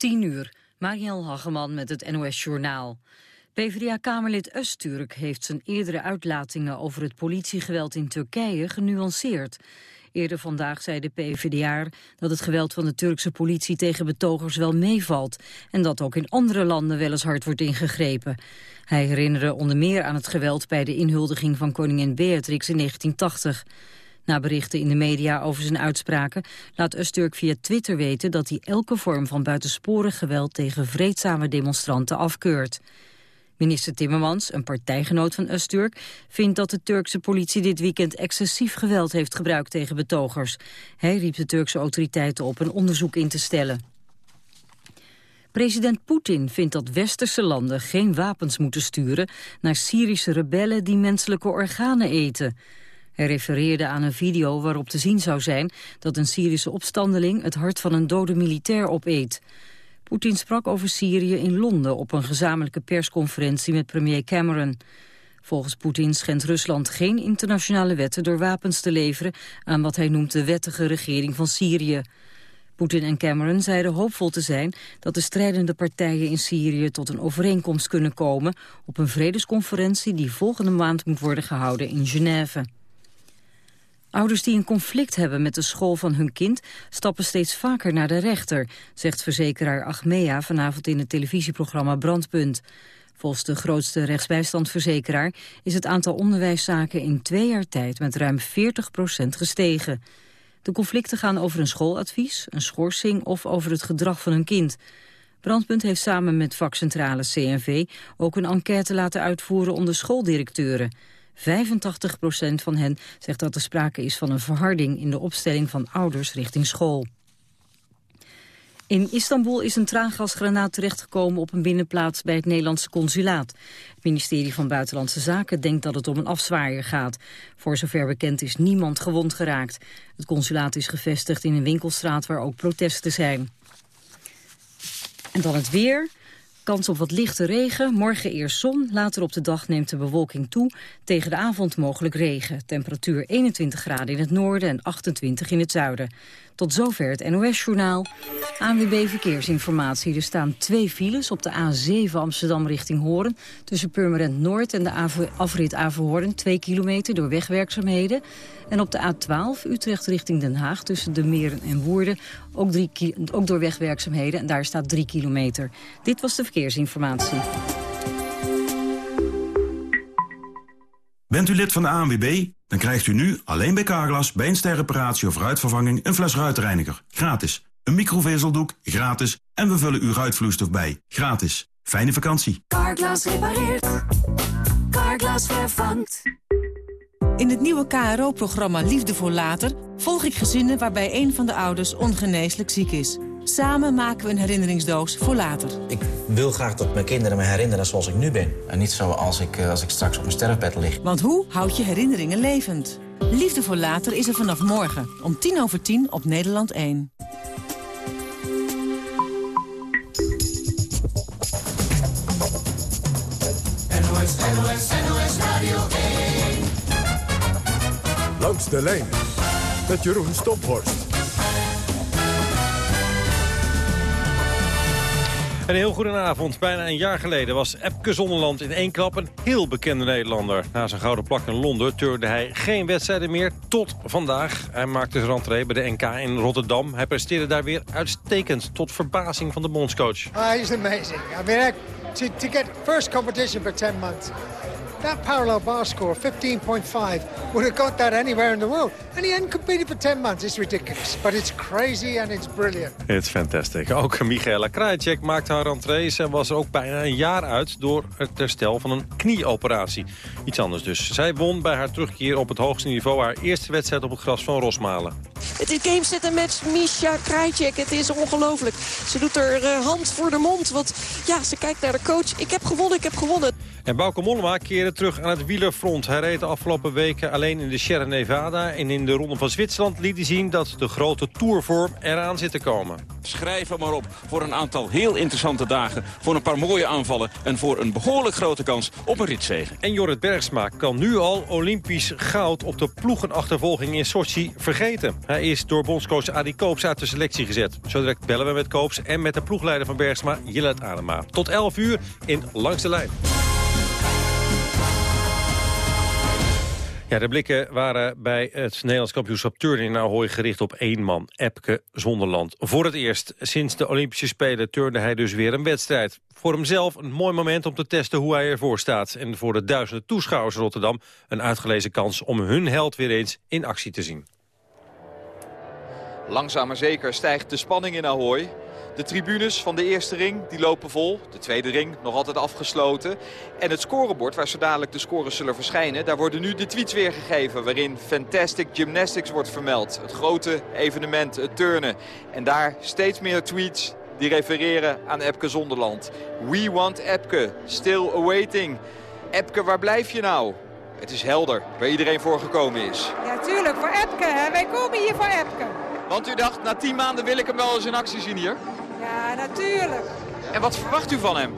10 uur. Mariel Hageman met het NOS Journaal. PvdA-kamerlid Öztürk heeft zijn eerdere uitlatingen over het politiegeweld in Turkije genuanceerd. Eerder vandaag zei de PvdA dat het geweld van de Turkse politie tegen betogers wel meevalt en dat ook in andere landen wel eens hard wordt ingegrepen. Hij herinnerde onder meer aan het geweld bij de inhuldiging van koningin Beatrix in 1980. Na berichten in de media over zijn uitspraken laat Öztürk via Twitter weten dat hij elke vorm van buitensporig geweld tegen vreedzame demonstranten afkeurt. Minister Timmermans, een partijgenoot van Öztürk, vindt dat de Turkse politie dit weekend excessief geweld heeft gebruikt tegen betogers. Hij riep de Turkse autoriteiten op een onderzoek in te stellen. President Poetin vindt dat westerse landen geen wapens moeten sturen naar Syrische rebellen die menselijke organen eten. Hij refereerde aan een video waarop te zien zou zijn dat een Syrische opstandeling het hart van een dode militair opeet. Poetin sprak over Syrië in Londen op een gezamenlijke persconferentie met premier Cameron. Volgens Poetin schendt Rusland geen internationale wetten door wapens te leveren aan wat hij noemt de wettige regering van Syrië. Poetin en Cameron zeiden hoopvol te zijn dat de strijdende partijen in Syrië tot een overeenkomst kunnen komen op een vredesconferentie die volgende maand moet worden gehouden in Genève. Ouders die een conflict hebben met de school van hun kind stappen steeds vaker naar de rechter, zegt verzekeraar Achmea vanavond in het televisieprogramma Brandpunt. Volgens de grootste rechtsbijstandverzekeraar is het aantal onderwijszaken in twee jaar tijd met ruim 40% gestegen. De conflicten gaan over een schooladvies, een schorsing of over het gedrag van een kind. Brandpunt heeft samen met vakcentrale CNV ook een enquête laten uitvoeren onder schooldirecteuren. 85% van hen zegt dat er sprake is van een verharding in de opstelling van ouders richting school. In Istanbul is een traangasgranaat terechtgekomen op een binnenplaats bij het Nederlandse consulaat. Het ministerie van Buitenlandse Zaken denkt dat het om een afzwaaier gaat. Voor zover bekend is niemand gewond geraakt. Het consulaat is gevestigd in een winkelstraat waar ook protesten zijn. En dan het weer. Kans op wat lichte regen, morgen eerst zon, later op de dag neemt de bewolking toe. Tegen de avond mogelijk regen. Temperatuur 21 graden in het noorden en 28 in het zuiden. Tot zover het NOS-journaal. ANWB Verkeersinformatie. Er staan twee files op de A7 Amsterdam richting Hoorn. Tussen Purmerend Noord en de afrit Averhoorn. Twee kilometer door wegwerkzaamheden. En op de A12 Utrecht richting Den Haag tussen de Meren en Woerden. Ook, drie, ook door wegwerkzaamheden. En daar staat drie kilometer. Dit was de verkeersinformatie. Bent u lid van de ANWB? Dan krijgt u nu alleen bij Carglass bij een sterreparatie of ruitvervanging een fles ruitreiniger. Gratis. Een microvezeldoek. Gratis. En we vullen uw ruitvloeistof bij. Gratis. Fijne vakantie. Carglass repareert. Carglass vervangt. In het nieuwe KRO-programma Liefde voor Later... volg ik gezinnen waarbij een van de ouders ongeneeslijk ziek is. Samen maken we een herinneringsdoos voor later. Ik wil graag dat mijn kinderen me herinneren zoals ik nu ben. En niet zoals ik, eh, als ik straks op mijn sterfbed lig. Want hoe houd je herinneringen levend? Liefde voor Later is er vanaf morgen om tien over tien op Nederland 1. NOS, NOS, NOS Radio 1. Langs de lijn met Jeroen Stophorst. Een heel goedenavond. Bijna een jaar geleden was Epke Zonderland in één klap een heel bekende Nederlander. Na zijn gouden plak in Londen turde hij geen wedstrijden meer tot vandaag. Hij maakte zijn rentree bij de NK in Rotterdam. Hij presteerde daar weer uitstekend tot verbazing van de bondscoach. Uh, he's amazing. I mean, to, to get first competition for 10 months. That parallel bar score, 15.5, would have got that anywhere in the world. And he hadn't competed for 10 months. It's ridiculous. But it's crazy and it's brilliant. It's fantastic. Ook Michaela Krajicek maakte haar rentree. Ze was er ook bijna een jaar uit door het herstel van een knieoperatie. Iets anders dus. Zij won bij haar terugkeer op het hoogste niveau haar eerste wedstrijd op het gras van Rosmalen. Het is game set en match Misha Krajcek. Het is ongelooflijk. Ze doet er uh, hand voor de mond. Want ja, ze kijkt naar de coach. Ik heb gewonnen, ik heb gewonnen. En Bauke Mollema keerde terug aan het wielerfront. Hij reed de afgelopen weken alleen in de Sierra Nevada... en in de Ronde van Zwitserland liet hij zien dat de grote tourvorm eraan zit te komen. Schrijf er maar op voor een aantal heel interessante dagen... voor een paar mooie aanvallen en voor een behoorlijk grote kans op een ritzegen. En Jorrit Bergsma kan nu al Olympisch goud op de ploegenachtervolging in Sochi vergeten. Hij is door bondscoach Adi Koops uit de selectie gezet. Zo direct bellen we met Koops en met de ploegleider van Bergsma, Jillet Adema. Tot 11 uur in Langs de Lijn. De blikken waren bij het Nederlands kampioenschap turnen in Ahoy gericht op één man, Epke Zonderland. Voor het eerst sinds de Olympische Spelen turnde hij dus weer een wedstrijd. Voor hemzelf een mooi moment om te testen hoe hij ervoor staat. En voor de duizenden toeschouwers Rotterdam een uitgelezen kans om hun held weer eens in actie te zien. Langzaam maar zeker stijgt de spanning in Ahoy. De tribunes van de eerste ring die lopen vol. De tweede ring nog altijd afgesloten. En het scorebord waar zo dadelijk de scores zullen verschijnen... daar worden nu de tweets weergegeven waarin Fantastic Gymnastics wordt vermeld. Het grote evenement, het turnen. En daar steeds meer tweets die refereren aan Epke Zonderland. We want Epke, still awaiting. Epke, waar blijf je nou? Het is helder waar iedereen voor gekomen is. Ja, tuurlijk, voor Epke. Hè? Wij komen hier voor Epke. Want u dacht, na tien maanden wil ik hem wel eens in actie zien hier? Ja, natuurlijk. En wat verwacht u van hem?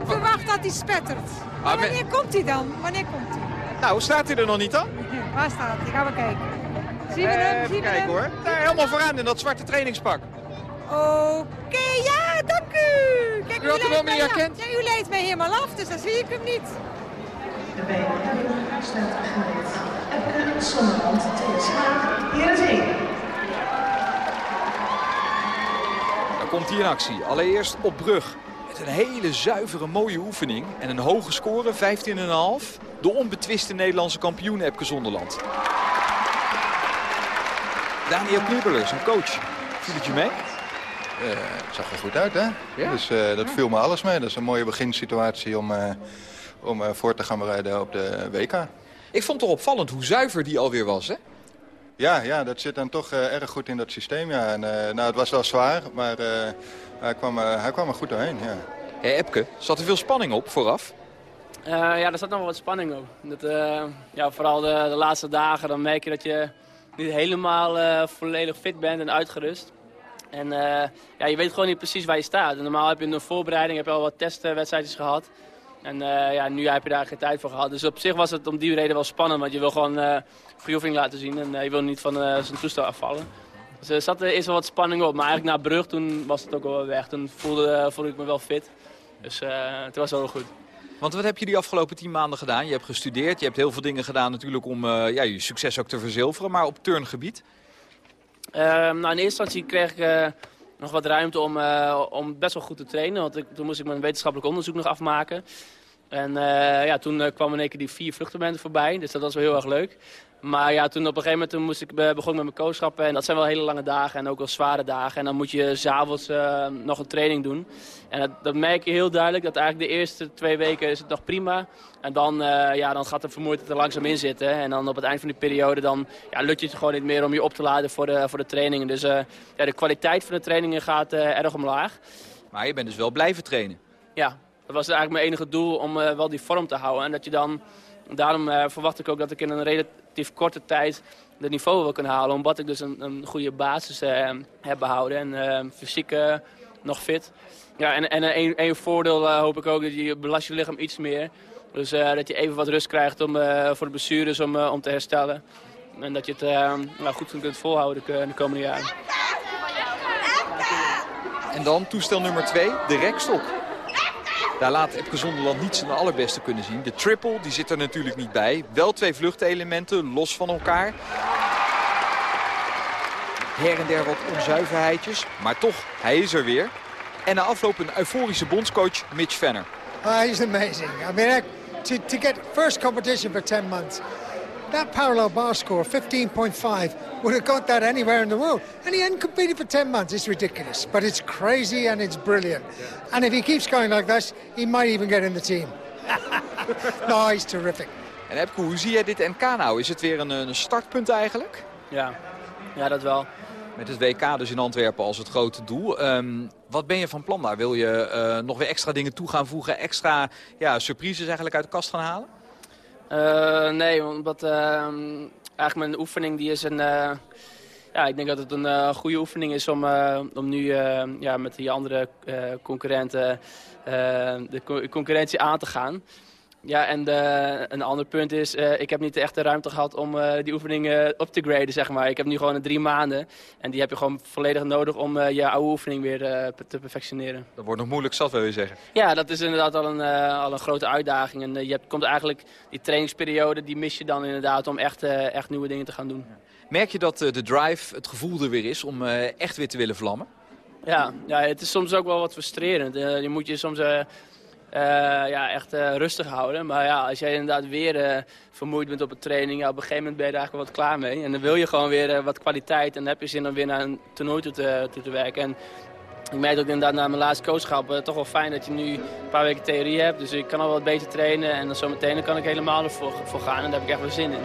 Ik verwacht dat hij spettert. Maar Ah, wanneer komt hij dan? Wanneer komt hij? Nou, staat hij er nog niet dan? Waar staat hij? Gaan we kijken. Zien we Eh, hem? Even Zien we kijken hem? hoor. Daar helemaal vooraan in dat zwarte trainingspak. Oké, ja, dank u. Kijk, U had hem meer herkend? Ja, u leidt mij helemaal af, dus dan zie ik hem niet. De bijna staat gereed. Epke Zonderland, TSH, Heerenveen. Dan komt hij in actie. Allereerst op brug. Met een hele zuivere, mooie oefening. En een hoge score, 15,5. De onbetwiste Nederlandse kampioen Epke Zonderland. Daniel Knibbeler, zijn coach. Viel het je mee? Eh, het zag er goed uit, hè? Dus eh, dat viel me alles mee. Dat is een mooie beginsituatie om, eh, om eh, voor te gaan bereiden op de WK. Ik vond het toch opvallend hoe zuiver die alweer was, hè? Ja, ja, dat zit dan toch eh, erg goed in dat systeem, ja. En, eh, nou, het was wel zwaar, maar eh, hij, kwam, eh, hij kwam er goed doorheen, ja. Hé, Epke, zat er veel spanning op vooraf? Eh, ja, er zat nog wel wat spanning op. Dat, eh, ja, vooral de, de laatste dagen, dan merk je dat je niet helemaal eh, volledig fit bent en uitgerust. En eh, ja, je weet gewoon niet precies waar je staat. En normaal heb je een voorbereiding, heb je al wat testwedstrijdjes gehad. En eh, ja, nu heb je daar geen tijd voor gehad. Dus op zich was het om die reden wel spannend, want je wil gewoon eh oefening laten zien. En eh, je wil niet van eh, zijn toestel afvallen. Dus er zat er eerst wel wat spanning op. Maar eigenlijk na Brug, toen was het ook wel weg. Toen voelde, eh, voelde ik me wel fit. Dus eh het was wel goed. Want wat heb je die afgelopen tien maanden gedaan? Je hebt gestudeerd, je hebt heel veel dingen gedaan natuurlijk om eh, ja, je succes ook te verzilveren. Maar op turngebied? Ehm, nou, in eerste instantie kreeg ik eh, nog wat ruimte om, eh, om best wel goed te trainen. Want ik, toen moest ik mijn wetenschappelijk onderzoek nog afmaken. En eh, ja, toen eh, kwamen in één keer die vier vluchtmomenten voorbij. Dus dat was wel heel erg leuk. Maar ja, toen op een gegeven moment toen moest ik, be- begon ik met mijn coachschappen. En dat zijn wel hele lange dagen en ook wel zware dagen. En dan moet je s'avonds eh nog een training doen. En dat, dat merk je heel duidelijk. Dat eigenlijk de eerste twee weken is het nog prima. En dan, eh, ja, dan gaat de vermoeidheid er langzaam in zitten. En dan op het eind van die periode dan, ja, lukt het gewoon niet meer om je op te laden voor de, voor de trainingen. Dus eh, ja, de kwaliteit van de trainingen gaat eh, erg omlaag. Maar je bent dus wel blijven trainen. Ja, dat was eigenlijk mijn enige doel om eh, wel die vorm te houden. En dat je dan, daarom eh, verwacht ik ook dat ik in een relatief korte tijd het niveau wil kunnen halen. Omdat ik dus een, een goede basis eh, heb behouden en fysiek nog fit. Ja, en, en een, voordeel hoop ik ook dat je belast je lichaam iets meer. Dus dat je even wat rust krijgt om, voor de blessures om, om te herstellen. En dat je het nou, goed kunt volhouden de, de komende jaren. En dan toestel nummer twee, de rekstok. Daar laat Epke Zonderland niet zijn allerbeste kunnen zien. De triple die zit er natuurlijk niet bij. Wel twee vluchtelementen, los van elkaar. Her en der wat onzuiverheidjes, maar toch, hij is er weer. En na afloop een euforische bondscoach Mitch Venner. Ah, he's amazing. I mean, to, to get first competition for 10 months, that parallel bar score, 15.5, would have got that anywhere in the world. And he hadn't competed for 10 months. It's ridiculous. But it's crazy and it's brilliant. And if he keeps going like this, he might even get in the team. no, he's terrific. En Epke, hoe zie jij dit NK nou? Is het weer een, een startpunt eigenlijk? Ja, ja dat wel. Met het WK dus in Antwerpen als het grote doel. Ehm, wat ben je van plan daar? Wil je eh, nog weer extra dingen toe gaan voegen? Extra ja, surprises eigenlijk uit de kast gaan halen? Uh, nee, omdat ehm, eigenlijk mijn oefening die is een... Uh, ja, ik denk dat het een goede oefening is om, om nu ja, met die andere concurrenten de concurrentie aan te gaan. Ja, en de, een ander punt is, uh, ik heb niet echt de ruimte gehad om uh, die oefeningen op te graden, zeg maar. Ik heb nu gewoon een drie maanden en die heb je gewoon volledig nodig om uh, je oude oefening weer te perfectioneren. Dat wordt nog moeilijk zat, wil je zeggen? Ja, dat is inderdaad al een, al een grote uitdaging. En je hebt, komt eigenlijk, die trainingsperiode, die mis je dan inderdaad om echt, echt nieuwe dingen te gaan doen. Merk je dat de drive, het gevoel er weer is om echt weer te willen vlammen? Ja, ja, het is soms ook wel wat frustrerend. je moet je soms uh, ja, echt uh, rustig houden. Maar ja, als jij inderdaad weer uh, vermoeid bent op een training, op een gegeven moment ben je er eigenlijk wat klaar mee. En dan wil je gewoon weer wat kwaliteit en dan heb je zin om weer naar een toernooi toe te, te werken. En ik merk ook inderdaad na mijn laatste coachschap toch wel fijn dat je nu een paar weken theorie hebt. Dus ik kan al wat beter trainen en dan zometeen kan ik helemaal ervoor voor gaan en daar heb ik echt wel zin in.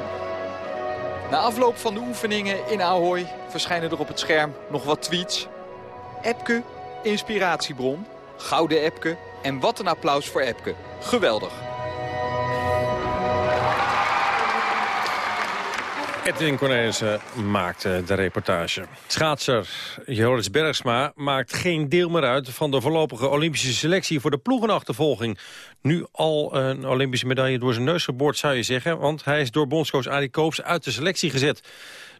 Na afloop van de oefeningen in Ahoy verschijnen er op het scherm nog wat tweets. Epke, inspiratiebron. Gouden Epke, en wat een applaus voor Epke. Geweldig. Edwin Cornelissen maakte de reportage. Schaatser Joris Bergsma maakt geen deel meer uit... van de voorlopige Olympische selectie voor de ploegenachtervolging. Nu al een Olympische medaille door zijn neus geboord, zou je zeggen... want hij is door bondscoach Adi Koops uit de selectie gezet.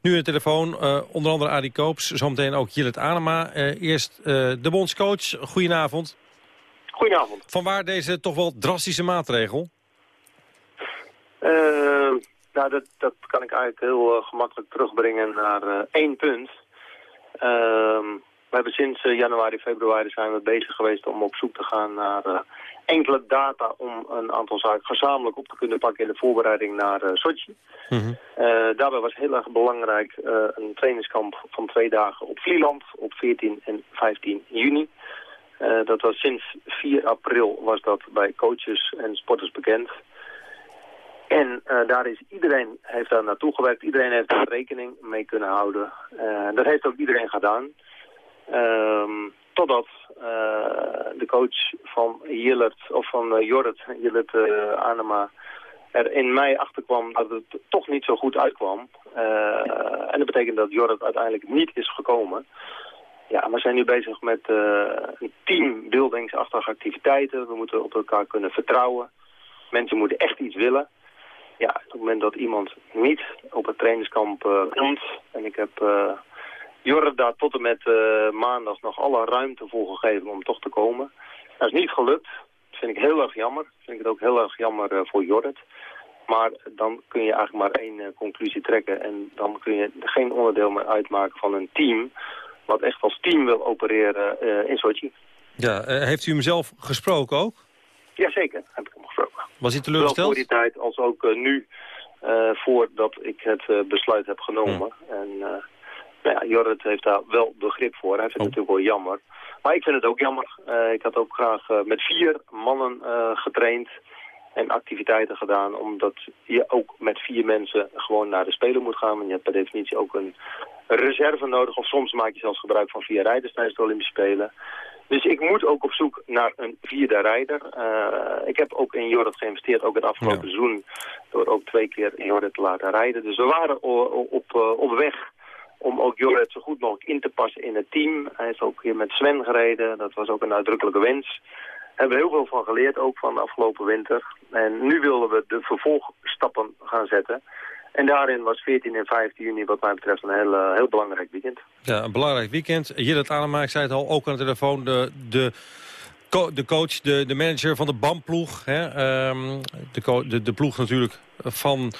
Nu in de telefoon, uh, onder andere Adi Koops, zometeen ook Jillet Anema. Uh, eerst uh, de bondscoach, goedenavond. Goedenavond. Vanwaar deze toch wel drastische maatregel? Uh, nou, dat, dat kan ik eigenlijk heel uh, gemakkelijk terugbrengen naar uh, één punt. Ehm, we hebben sinds januari, februari zijn we bezig geweest om op zoek te gaan naar enkele data om een aantal zaken gezamenlijk op te kunnen pakken in de voorbereiding naar Sochi. Mm daarbij was heel erg belangrijk een trainingskamp van twee dagen op Vlieland op 14 en 15 juni. Uh, dat was sinds 4 april was dat bij coaches en sporters bekend. En uh, daar is iedereen heeft daar naartoe gewerkt. Iedereen heeft daar rekening mee kunnen houden. Uh, dat heeft ook iedereen gedaan. Um, totdat de coach van Jillert, of van Jorrit, Jillert Anema, er in mei achterkwam dat het toch niet zo goed uitkwam. en dat betekent dat Jorrit uiteindelijk niet is gekomen. Ja, we zijn nu bezig met uh, een teambuildingsachtige activiteiten. We moeten op elkaar kunnen vertrouwen. Mensen moeten echt iets willen. Ja, op het moment dat iemand niet op het trainingskamp uh, komt... en ik heb uh, Jorrit daar tot en met maandag nog alle ruimte voor gegeven om toch te komen. Dat is niet gelukt. Dat vind ik heel erg jammer. Dat vind ik het ook heel erg jammer voor Jorrit. Maar dan kun je eigenlijk maar één conclusie trekken. En dan kun je geen onderdeel meer uitmaken van een team wat echt als team wil opereren uh, in Sochi. Ja, uh, heeft u hem zelf gesproken ook? Jazeker, heb ik hem gesproken. Was hij teleurgesteld? Zowel voor die tijd als ook uh, nu, voordat ik het besluit heb genomen. Hmm. En nou ja, Jorrit heeft daar wel begrip voor. Hij vindt het oh. natuurlijk wel jammer. Maar ik vind het ook jammer. ik had ook graag met vier mannen getraind en activiteiten gedaan. Omdat je ook met vier mensen gewoon naar de Spelen moet gaan. Want je hebt per definitie ook een reserve nodig. Of soms maak je zelfs gebruik van vier rijders tijdens de Olympische Spelen. Dus ik moet ook op zoek naar een vierde rijder. Uh, ik heb ook in Jorrit geïnvesteerd, ook het afgelopen ja. seizoen. Door ook twee keer Jorrit te laten rijden. Dus we waren op, uh, op weg om ook Jorrit zo goed mogelijk in te passen in het team. Hij is ook hier met Sven gereden. Dat was ook een uitdrukkelijke wens hebben we heel veel van geleerd, ook van de afgelopen winter. En nu willen we de vervolgstappen gaan zetten. En daarin was 14 en 15 juni wat mij betreft een heel, uh, heel belangrijk weekend. Ja, een belangrijk weekend. Jillet Anema, ik zei het al, ook aan de telefoon, de, de, de coach, de, de manager van de BAM-ploeg. Hè, um, de, de, de ploeg natuurlijk van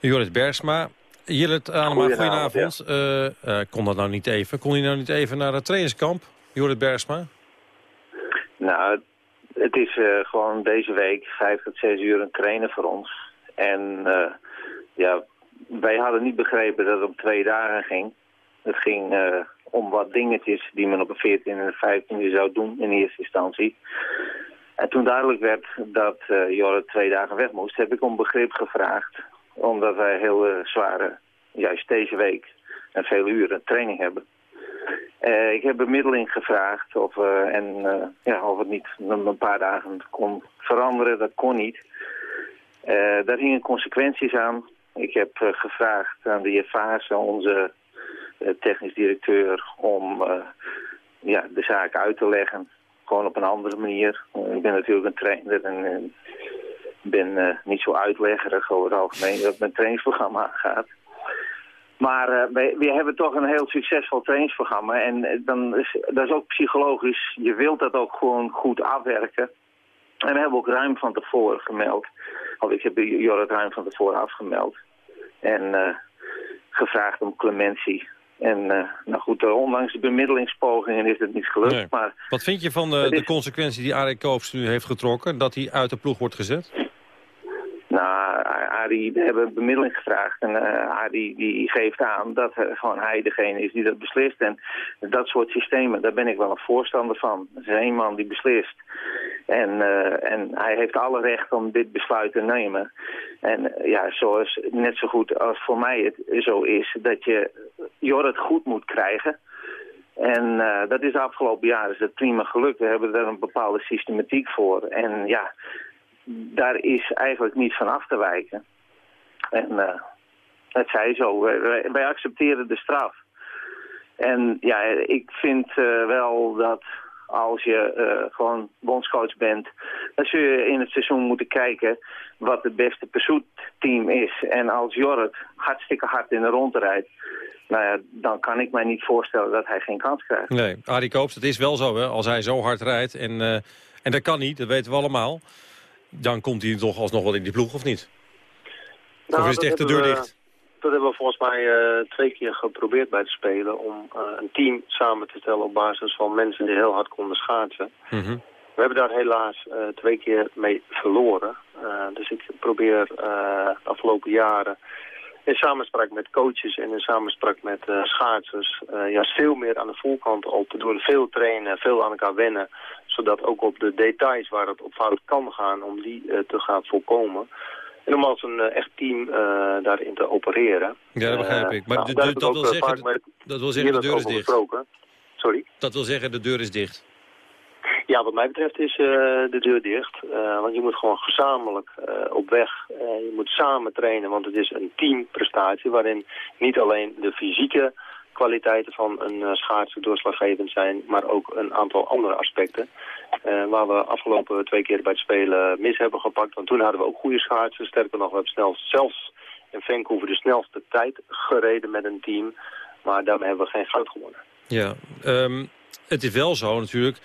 Joris Bergsma. Jillet Anema, goedenavond. Ja. Uh, uh, kon dat nou niet even? Kon hij nou niet even naar het trainingskamp, Joris Bergsma? Nou, het is uh, gewoon deze week vijf tot zes uur een trainen voor ons. En ja, wij hadden niet begrepen dat het om twee dagen ging. Het ging uh, om wat dingetjes die men op de 14 en de 15e zou doen in eerste instantie. En toen duidelijk werd dat uh, Jorre twee dagen weg moest, heb ik om begrip gevraagd. Omdat wij heel zware, juist deze week, en vele uren training hebben. Ik heb bemiddeling gevraagd of, en, ja, of het niet een paar dagen kon veranderen. Dat kon niet. daar hingen consequenties aan. Ik heb gevraagd aan de heer onze technisch directeur, om ja, de zaak uit te leggen. Gewoon op een andere manier. ik ben natuurlijk een trainer en, en ben niet zo uitleggerig over het algemeen dat mijn trainingsprogramma gaat. Maar wij, we hebben toch een heel succesvol trainingsprogramma. En dan is, dat is ook psychologisch. Je wilt dat ook gewoon goed afwerken. En we hebben ook ruim van tevoren gemeld. Of ik heb Jorrit ruim van tevoren afgemeld. En uh, gevraagd om clementie. En nou goed, ondanks de bemiddelingspogingen is het niet gelukt. Nee. Maar Wat vind je van de, de consequentie die Arie Koops nu heeft getrokken? Dat hij uit de ploeg wordt gezet? Nou, Arie, we hebben bemiddeling gevraagd en uh, die geeft aan dat uh, gewoon hij degene is die dat beslist. En dat soort systemen, daar ben ik wel een voorstander van. Er is één man die beslist. En, uh, en hij heeft alle recht om dit besluit te nemen. En ja, zoals net zo goed als voor mij het zo is, dat je Jorrit goed moet krijgen. En dat is de afgelopen jaren is prima gelukt. We hebben er een bepaalde systematiek voor. En ja, daar is eigenlijk niet van af te wijken. En uh, het zij zo. Wij, accepteren de straf. En ja, ik vind uh, wel dat als je uh, gewoon bondscoach bent... dan zul je in het seizoen moeten kijken wat het beste pursuit-team is. En als Jorrit hartstikke hard in de ronde rijdt... Nou ja, dan kan ik mij niet voorstellen dat hij geen kans krijgt. Nee, Arie Koops, dat is wel zo, hè? Als hij zo hard rijdt en, en dat kan niet, dat weten we allemaal dan komt hij toch alsnog wel in die ploeg, of niet? Nou, of is het echt de deur we, dicht? Dat hebben we volgens mij uh, twee keer geprobeerd bij te spelen... om uh, een team samen te stellen op basis van mensen die heel hard konden schaatsen. Mm -hmm. We hebben daar helaas uh, twee keer mee verloren. dus ik probeer de afgelopen jaren in samenspraak met coaches en in samenspraak met schaatsers... juist veel meer aan de voorkant op te doen. Veel trainen, veel aan elkaar wennen zodat ook op de details waar het op fout kan gaan, om die uh, te gaan voorkomen. En om als een uh, echt team uh, daarin te opereren. Ja, dat begrijp ik. Maar nou, de, de, dat, wil zeggen, de, dat wil zeggen, de deur is dicht. Sorry? Dat wil zeggen, de deur is dicht. Ja, wat mij betreft is de deur dicht. want je moet gewoon gezamenlijk op weg. je moet samen trainen, want het is een teamprestatie waarin niet alleen de fysieke kwaliteiten van een uh, schaatser doorslaggevend zijn, maar ook een aantal andere aspecten. Uh, waar we afgelopen twee keer bij het spelen mis hebben gepakt. Want toen hadden we ook goede schaatsen. Sterker nog, we hebben snel, zelfs in Vancouver de snelste tijd gereden met een team. Maar daarmee hebben we geen goud gewonnen. Ja, um, het is wel zo natuurlijk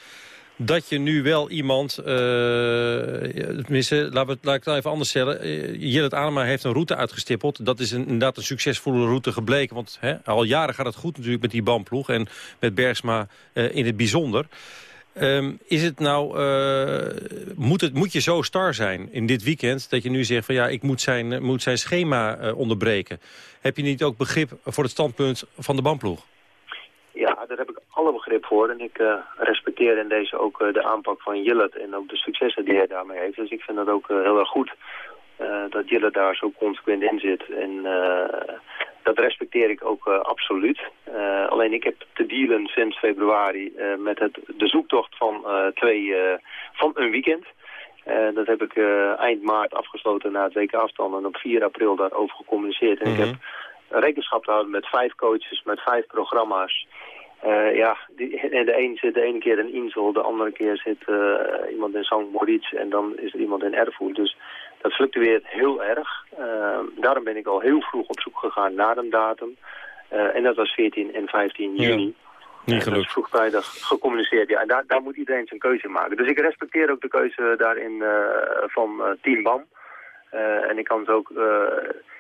dat je nu wel iemand, uh, tenminste, laat, ik het even anders stellen. Jillet Adema heeft een route uitgestippeld. Dat is inderdaad een succesvolle route gebleken. Want hè, al jaren gaat het goed natuurlijk met die bandploeg. En met Bergsma uh, in het bijzonder. Um, is het nou, moet, het, moet je zo star zijn in dit weekend... dat je nu zegt van ja, ik moet zijn, moet zijn schema onderbreken. Heb je niet ook begrip voor het standpunt van de bandploeg? Ja, daar heb ik alle begrip voor. En ik uh, respecteer in deze ook uh, de aanpak van Jillet en ook de successen die hij daarmee heeft. Dus ik vind dat ook uh, heel erg goed dat Jillet daar zo consequent in zit. En dat respecteer ik ook absoluut. alleen ik heb te dealen sinds februari met het, de zoektocht van, twee, van een weekend. dat heb ik eind maart afgesloten na het WK afstand en op 4 april daarover gecommuniceerd. En mm -hmm. ik heb rekenschap te houden met vijf coaches, met vijf programma's. Uh, ja, die, en de, een zit de ene keer in Insel, de andere keer zit uh, iemand in St. Moritz en dan is er iemand in Erfurt. Dus dat fluctueert heel erg. Uh, daarom ben ik al heel vroeg op zoek gegaan naar een datum. en dat was 14 en 15 juni. Ja, niet dat is vroegtijdig gecommuniceerd. Ja, en daar, daar moet iedereen zijn keuze maken. Dus ik respecteer ook de keuze daarin van Team BAM. en ik kan ze ook...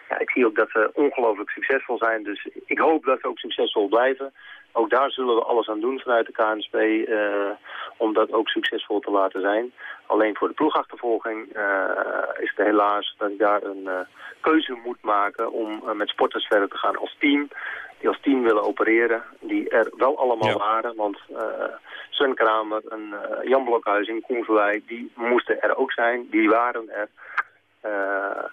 ja, ik zie ook dat ze ongelooflijk succesvol zijn. Dus ik hoop dat ze ook succesvol blijven. Ook daar zullen we alles aan doen vanuit de KNSB uh, om dat ook succesvol te laten zijn. Alleen voor de ploegachtervolging uh, is het helaas dat ik daar een uh, keuze moet maken om met sporters verder te gaan als team. Die als team willen opereren, die er wel allemaal ja. waren. Want Sven Kramer en Jan Blokhuis in Koenverwijk, die moesten er ook zijn. Die waren er.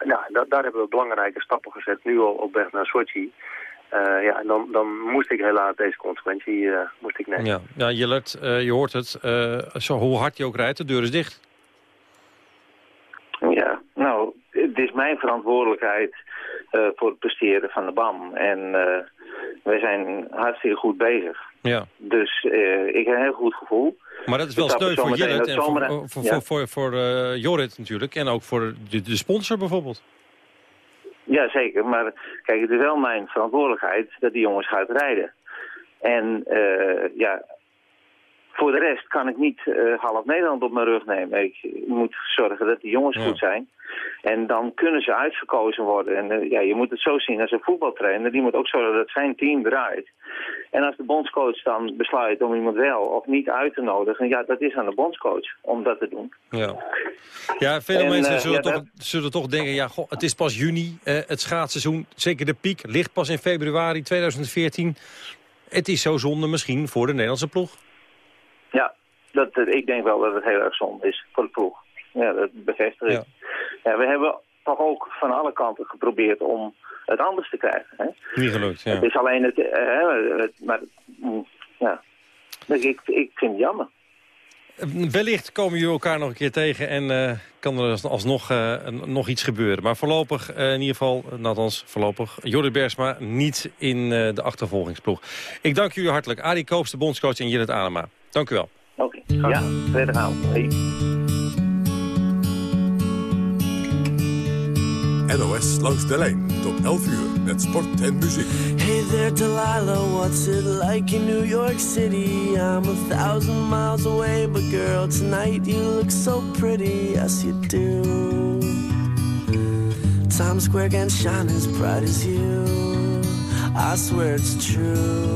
nou, da daar hebben we belangrijke stappen gezet, nu al op weg naar Sochi. Eh, ja, en dan, dan moest ik helaas deze consequentie eh, moest ik nemen. Ja, ja Jillert, eh, je hoort het. eh, zo, hoe hard je ook rijdt, de deur is dicht. Ja, nou, het is mijn verantwoordelijkheid eh, voor het presteren van de BAM. En eh, wij zijn hartstikke goed bezig. Ja. Dus eh, ik heb een heel goed gevoel. Maar dat is wel steun voor het en voor, zomer- voor, Ja. voor, voor, voor eh, Jorrit natuurlijk. En ook voor de, de sponsor bijvoorbeeld. Ja, zeker. Maar kijk, het is wel mijn verantwoordelijkheid dat die jongens gaat rijden. En eh, ja, voor de rest kan ik niet eh, half Nederland op mijn rug nemen. Ik moet zorgen dat die jongens goed zijn. En dan kunnen ze uitverkozen worden. En eh, ja, je moet het zo zien als een voetbaltrainer. Die moet ook zorgen dat zijn team draait. En als de bondscoach dan besluit om iemand wel of niet uit te nodigen... ja, dat is aan de bondscoach om dat te doen. Ja, ja veel En, mensen eh, zullen, ja, toch, zullen toch denken... ja, goh, het is pas juni, het schaatsseizoen, zeker de piek... ligt pas in februari 2014. Het is zo zonde misschien voor de Nederlandse ploeg. Ja, dat, dat- ik denk wel dat het heel erg zonde is voor de ploeg. Ja, dat bevestig ik. Ja. we hebben toch ook van alle kanten geprobeerd om het anders te krijgen. Hè? Niet gelukt, ja. Het is alleen het... eh, het maar mm, ja, Dus ik, ik vind het jammer. Eh, Wellicht komen jullie elkaar nog een keer tegen en eh, kan er als- alsnog eh, nog iets gebeuren. Maar voorlopig, in ieder geval, althans voorlopig, Jordi Bersma niet in eh, de achtervolgingsploeg. Ik dank jullie hartelijk. Adi Koops, de bondscoach en Jillet Adema. Dank u wel. Oké, ja, verder gaan we. Hey. NOS langs de lijn tot 11 uur met sport en muziek. Hey there, Delilah, what's it like in New York City? I'm a thousand miles away, but girl, tonight you look so pretty, yes you do. Times Square can shine as bright as you, I swear it's true.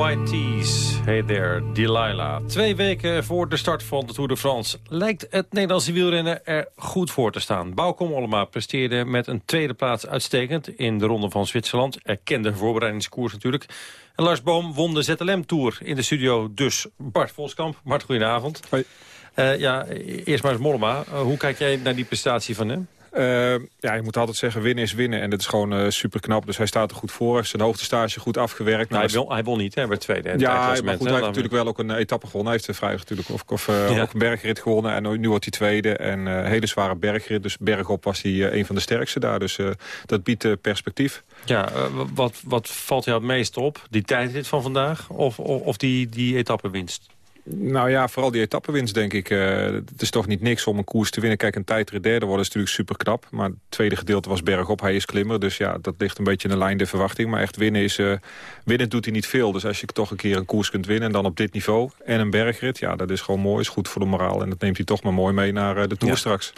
White Tea Hey there, Delilah. Twee weken voor de start van de Tour de France... lijkt het Nederlandse wielrennen er goed voor te staan. Bauke Mollema presteerde met een tweede plaats uitstekend... in de Ronde van Zwitserland. Erkende voorbereidingskoers natuurlijk. En Lars Boom won de ZLM-tour in de studio. Dus Bart Volskamp. Bart, goedenavond. Hoi. Uh, ja, eerst maar eens Mollema. Uh, hoe kijk jij naar die prestatie van hem? Uh, ja, je moet altijd zeggen, winnen is winnen. En dat is gewoon uh, super knap. Dus hij staat er goed voor. Zijn hoogtestage goed afgewerkt. Nou, hij, won, hij won niet, hè, bij tweede. Ja, maar goed, hij heeft natuurlijk wel ook een etappe gewonnen. Hij heeft vrij natuurlijk of, of uh, ja. ook een bergrit gewonnen. En nu wordt hij tweede. En een hele zware bergrit. Dus bergop was hij een van de sterkste daar. Dus dat biedt perspectief. Ja, wat, wat valt jou het meest op? Die tijdrit van vandaag? Of, of, of die, die etappewinst? Nou ja, vooral die etappewinst denk ik. Uh, het is toch niet niks om een koers te winnen. Kijk, een tijdrit derde worden is natuurlijk super knap. Maar het tweede gedeelte was bergop. Hij is klimmer. Dus ja, dat ligt een beetje in de lijn de verwachting. Maar echt winnen is... Uh, winnen doet hij niet veel. Dus als je toch een keer een koers kunt winnen... en dan op dit niveau en een bergrit... ja, dat is gewoon mooi. Is goed voor de moraal. En dat neemt hij toch maar mooi mee naar uh, de Tour ja. straks.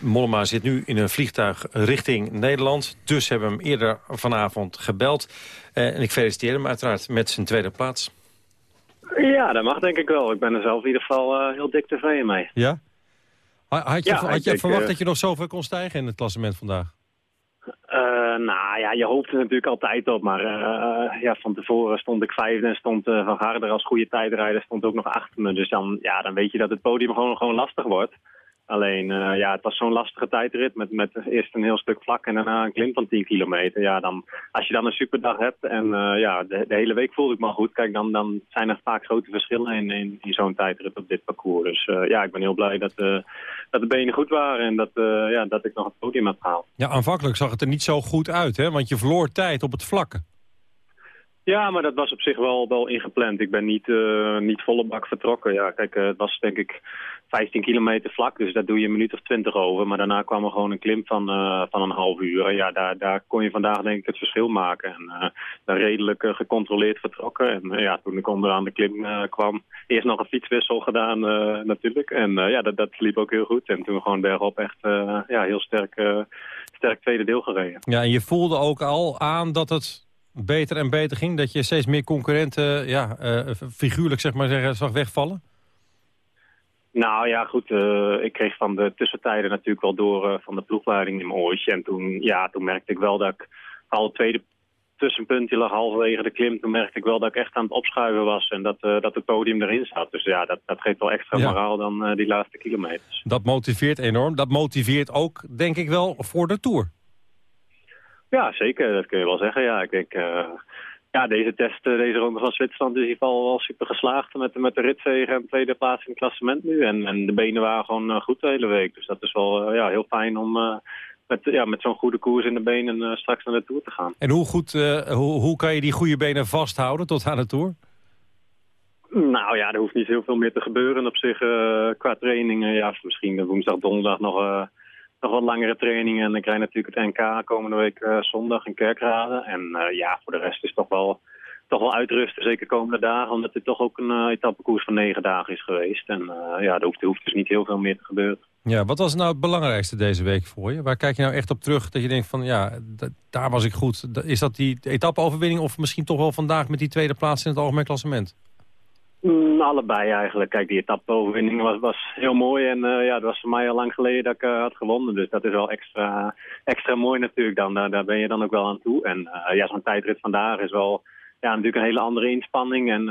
Mollema zit nu in een vliegtuig richting Nederland. Dus hebben we hem eerder vanavond gebeld. en ik feliciteer hem uiteraard met zijn tweede plaats. Ja, dat mag denk ik wel. Ik ben er zelf in ieder geval uh, heel dik tevreden mee. Ja? Had je, ja, had je ik, verwacht uh, dat je nog zoveel kon stijgen in het klassement vandaag? Uh, nou ja, je hoopt er natuurlijk altijd op. Maar ja, van tevoren stond ik vijfde en stond Van Harder als goede tijdrijder stond ook nog achter me. Dus dan, ja, dan weet je dat het podium gewoon, gewoon lastig wordt. Alleen, uh, ja, het was zo'n lastige tijdrit met, met eerst een heel stuk vlak en daarna een klim van 10 kilometer. Ja, dan, als je dan een superdag hebt en uh, ja, de, de, hele week voelde ik me goed. Kijk, dan, dan zijn er vaak grote verschillen in, in, zo'n tijdrit op dit parcours. Dus uh, ja, ik ben heel blij dat, dat de benen goed waren en dat, ja, dat ik nog het podium heb gehaald. Ja, aanvankelijk zag het er niet zo goed uit, hè? Want je verloor tijd op het vlakke. Ja, maar dat was op zich wel, wel ingepland. Ik ben niet, uh, niet volle bak vertrokken. Ja, kijk, uh, het was denk ik 15 kilometer vlak, dus daar doe je een minuut of 20 over. Maar daarna kwam er gewoon een klim van, uh, van een half uur. En ja, daar, daar kon je vandaag denk ik het verschil maken. En daar redelijk gecontroleerd vertrokken. En ja, toen ik onderaan de klim kwam, eerst nog een fietswissel gedaan natuurlijk. En ja, dat, dat liep ook heel goed. En toen gewoon bergop echt ja, heel sterk, sterk tweede deel gereden. Ja, en je voelde ook al aan dat het beter en beter ging? Dat je steeds meer concurrenten, ja, uh, figuurlijk zeg maar zeggen, zag wegvallen? Nou ja, goed. Uh, ik kreeg van de tussentijden natuurlijk wel door uh, van de ploegleiding in mijn oortje. En toen, ja, toen merkte ik wel dat ik al het tweede tussenpuntje lag halverwege de klim. Toen merkte ik wel dat ik echt aan het opschuiven was en dat, uh, dat het podium erin zat. Dus ja, dat, dat geeft wel extra ja. moraal dan die laatste kilometers. Dat motiveert enorm. Dat motiveert ook, denk ik wel, voor de Tour. Ja, zeker. Dat kun je wel zeggen. Ja, ik denk, uh, ja, deze test, uh, deze ronde van Zwitserland is in ieder geval wel super geslaagd. Met, met de ritzegen en tweede plaats in het klassement nu. En, en de benen waren gewoon uh, goed de hele week. Dus dat is wel ja, heel fijn om met, ja, met zo'n goede koers in de benen straks naar de Tour te gaan. En hoe, goed, hoe, hoe kan je die goede benen vasthouden tot aan de Tour? Nou ja, er hoeft niet heel veel meer te gebeuren op zich qua trainingen. Ja, misschien woensdag, donderdag nog nog wat langere trainingen. En dan krijg je natuurlijk het NK komende week uh, zondag in Kerkrade. En uh, ja, voor de rest is toch wel, toch wel uitrusten, zeker komende dagen. Omdat dit toch ook een uh, etappekoers van negen dagen is geweest. En ja, er hoeft, er hoeft dus niet heel veel meer te gebeuren. Ja, wat was nou het belangrijkste deze week voor je? Waar kijk je nou echt op terug dat je denkt van ja, daar was ik goed. Is dat die etappeoverwinning of misschien toch wel vandaag met die tweede plaats in het algemeen klassement? Mm, allebei eigenlijk. Kijk, die etappe-overwinning was, was heel mooi. En uh, ja, het was voor mij al lang geleden dat ik uh, had gewonnen. Dus dat is wel extra, extra mooi natuurlijk dan. Daar, daar ben je dan ook wel aan toe. En ja, zo'n tijdrit vandaag is wel ja, natuurlijk een hele andere inspanning. En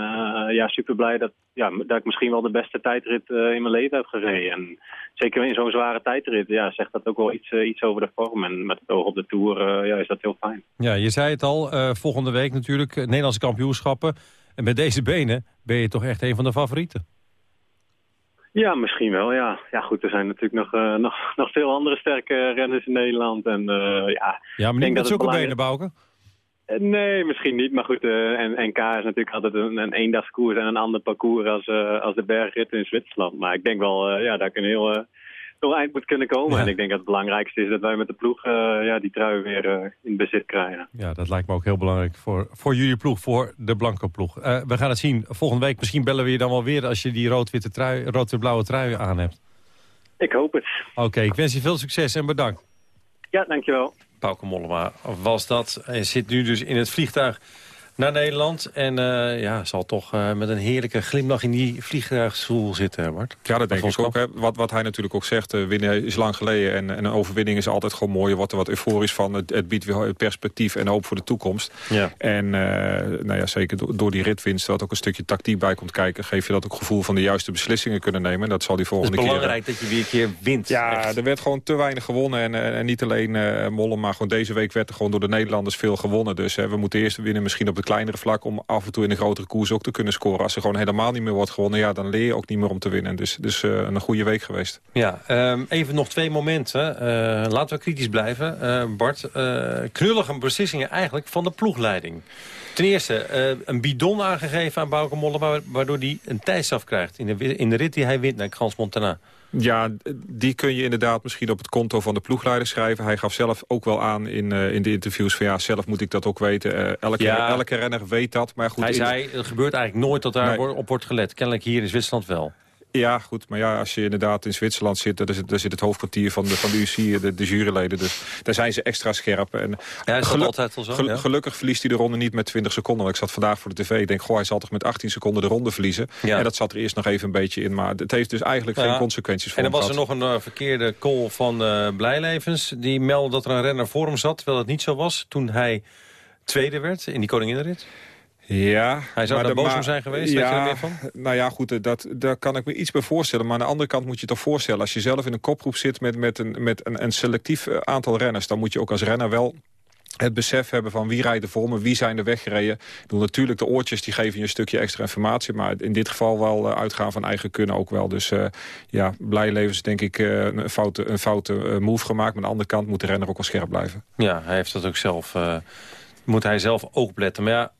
ja, super blij dat, ja, dat ik misschien wel de beste tijdrit in mijn leven heb gereden. En zeker in zo'n zware tijdrit, ja, zegt dat ook wel iets, iets over de vorm. En met het oog op de Tour ja, is dat heel fijn. Ja, je zei het al, volgende week natuurlijk Nederlandse kampioenschappen. En met deze benen ben je toch echt een van de favorieten. Ja, misschien wel, ja. Ja, goed, er zijn natuurlijk nog, uh, nog, nog veel andere sterke renners in Nederland. En, uh, ja, ja, maar niet met zulke belangrijk... benen, Bouken? Nee, misschien niet. Maar goed, uh, en NK is natuurlijk altijd een, een eendagskoers en een ander parcours als, als de bergrit in Zwitserland. Maar ik denk wel ja, dat ik een heel nog eind moet kunnen komen. Ja. En ik denk dat het belangrijkste is dat wij met de ploeg uh, ja, die trui weer uh, in bezit krijgen. Ja, dat lijkt me ook heel belangrijk voor, voor jullie ploeg, voor de blanke ploeg. Uh, we gaan het zien. Volgende week misschien bellen we je dan wel weer als je die rood-witte trui, rood-blauwe trui aan hebt. Ik hoop het. Oké, okay, ik wens je veel succes en bedankt. Ja, dankjewel. Pauke Mollema was dat. Hij zit nu dus in het vliegtuig naar Nederland. En uh, ja, zal toch uh, met een heerlijke glimlach in die vliegtuigstoel zitten, Bart. Ja, dat denk ik ook. Hè. Wat, wat hij natuurlijk ook zegt, uh, winnen is lang geleden. En, en, een overwinning is altijd gewoon mooi. Je wordt er wat euforisch van. Het, het biedt weer perspectief en hoop voor de toekomst. Ja. En nou ja, zeker door, door die ritwinst, wat ook een stukje tactiek bij komt kijken... geef je dat ook gevoel van de juiste beslissingen kunnen nemen. Dat zal die volgende keer... Het is belangrijk dat je weer een keer wint. Ja, echt. er werd gewoon te weinig gewonnen. En, en niet alleen Mollem, maar gewoon deze week werd er gewoon door de Nederlanders veel gewonnen. Dus we moeten eerst winnen misschien op kleinere vlak... om af en toe in de grotere koers ook te kunnen scoren. Als er gewoon helemaal niet meer wordt gewonnen, ja, dan leer je ook niet meer om te winnen. Dus, dus uh, een goede week geweest. Ja, um, even nog twee momenten. Uh, laten we kritisch blijven. Uh, Bart, knullige beslissingen eigenlijk van de ploegleiding. Ten eerste, een bidon aangegeven aan Bauke Molle... waardoor hij een tijdstaf krijgt in de, in de rit die hij wint naar Crans Montana. Ja, die kun je inderdaad misschien op het konto van de ploegleider schrijven. Hij gaf zelf ook wel aan in, uh, in de interviews van ja, zelf moet ik dat ook weten. Uh, elke, ja. elke renner weet dat. Maar goed, hij zei, het gebeurt eigenlijk nooit dat daar nee. op wordt gelet. Kennelijk hier in Zwitserland wel. Ja, goed. Maar ja, als je inderdaad in Zwitserland zit... daar zit, daar zit het hoofdkwartier van de, van de UC, de, de juryleden. Dus daar zijn ze extra scherp. En ja, is geluk, altijd al zo? Gel, ja? Gelukkig verliest hij de ronde niet met 20 seconden. Ik zat vandaag voor de tv ik denk... goh, hij zal toch met 18 seconden de ronde verliezen. Ja. En dat zat er eerst nog even een beetje in. Maar het heeft dus eigenlijk ja. geen consequenties voor En dan was er nog een uh, verkeerde call van uh, Blijlevens. Die meldde dat er een renner voor hem zat, terwijl het niet zo was. Toen hij tweede werd in die koninginnenrit. Ja. Hij zou daar boos om zijn geweest, ja, weet je er meer van? Nou ja, goed, dat, daar kan ik me iets bij voorstellen. Maar aan de andere kant moet je toch voorstellen... als je zelf in een kopgroep zit met, met, een, met een, een selectief aantal renners... dan moet je ook als renner wel het besef hebben van wie rijdt er voor me, wie zijn er weggereden. Ik bedoel, natuurlijk, de oortjes die geven je een stukje extra informatie... maar in dit geval wel uh, uitgaan van eigen kunnen ook wel. Dus uh, ja, Blijlevens denk ik uh, een foute, een foute move gemaakt. Maar aan de andere kant moet de renner ook wel scherp blijven. Ja, hij heeft dat ook zelf... moet hij zelf oogletten. Maar ja,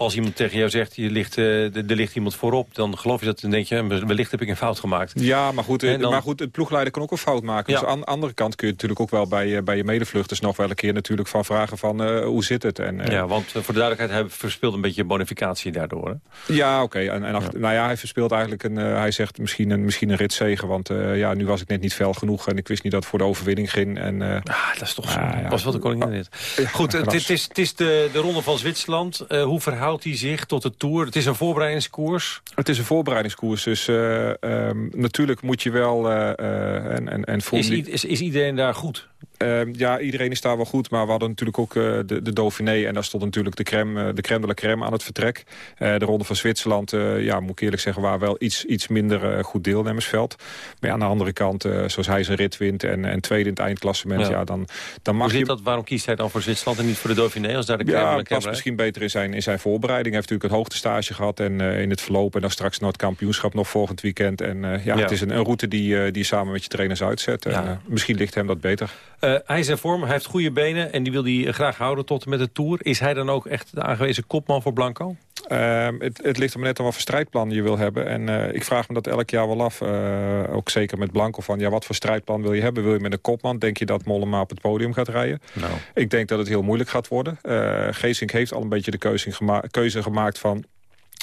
als iemand tegen jou zegt, je ligt, uh, er ligt iemand voorop... dan geloof je dat, dan denk je, wellicht heb ik een fout gemaakt. Ja, maar goed, dan... maar goed het ploegleider kan ook een fout maken. Ja. Dus aan de andere kant kun je natuurlijk ook wel bij, uh, bij je medevluchters... nog wel een keer natuurlijk van vragen van uh, hoe zit het? En, ja, want voor de duidelijkheid, hij verspeelt een beetje bonificatie daardoor. Hè? Ja, oké. Okay. En, en ja. nou ja, hij verspeelt eigenlijk een, hij zegt misschien een, misschien een ritzegen. Want ja, nu was ik net niet fel genoeg en ik wist niet dat het voor de overwinning ging. En, ah, dat is toch zo. Ja, was wel de koningin dit. Goed, het is, het is de, de ronde van Zwitserland. hoe verhoudt hij zich tot de Tour? Het is een voorbereidingskoers. Het is een voorbereidingskoers. Dus uh, um, natuurlijk moet je wel... Uh, uh, en, en, en is, is, is iedereen daar goed? Uh, ja, iedereen is daar wel goed. Maar we hadden natuurlijk ook uh, de, de Dauphiné. En daar stond natuurlijk de crème, uh, de crème de la crème aan het vertrek. de Ronde van Zwitserland, ja, moet ik eerlijk zeggen... waar wel iets, iets minder goed deelnemersveld. Maar ja, aan de andere kant, zoals hij zijn rit wint... en, en tweede in het eindklassement, ja. ja dan, dan mag Hoe je... dat? Waarom kiest hij dan voor Zwitserland en niet voor de Dauphiné? Als daar de crème ja, de past misschien beter in zijn, in zijn voorbereiding. Hij heeft natuurlijk een hoogtestage gehad en in het verloop... en dan straks nog het kampioenschap nog volgend weekend. En ja, ja, het is een, een route die, die samen met je trainers uitzet. En, misschien ligt hem dat beter. Hij is in vorm, hij heeft goede benen en die wil hij graag houden tot en met de Tour. Is hij dan ook echt de aangewezen kopman voor Blanco? Uh, het, het, ligt er maar net aan wat voor strijdplan je wil hebben. En uh, ik vraag me dat elk jaar wel af, uh, ook zeker met Blanco, van ja, wat voor strijdplan wil je hebben? Wil je met een kopman? Denk je dat Mollema op het podium gaat rijden? Nou. Ik denk dat het heel moeilijk gaat worden. Uh, Geesink heeft al een beetje de keuze, gema keuze gemaakt van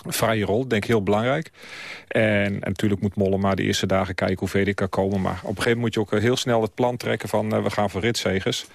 vrije rol, denk ik heel belangrijk. En, en, natuurlijk moet Mollema de eerste dagen kijken hoe ver hij kan komen. Maar op een gegeven moment moet je ook heel snel het plan trekken van uh, we gaan voor ritzegers.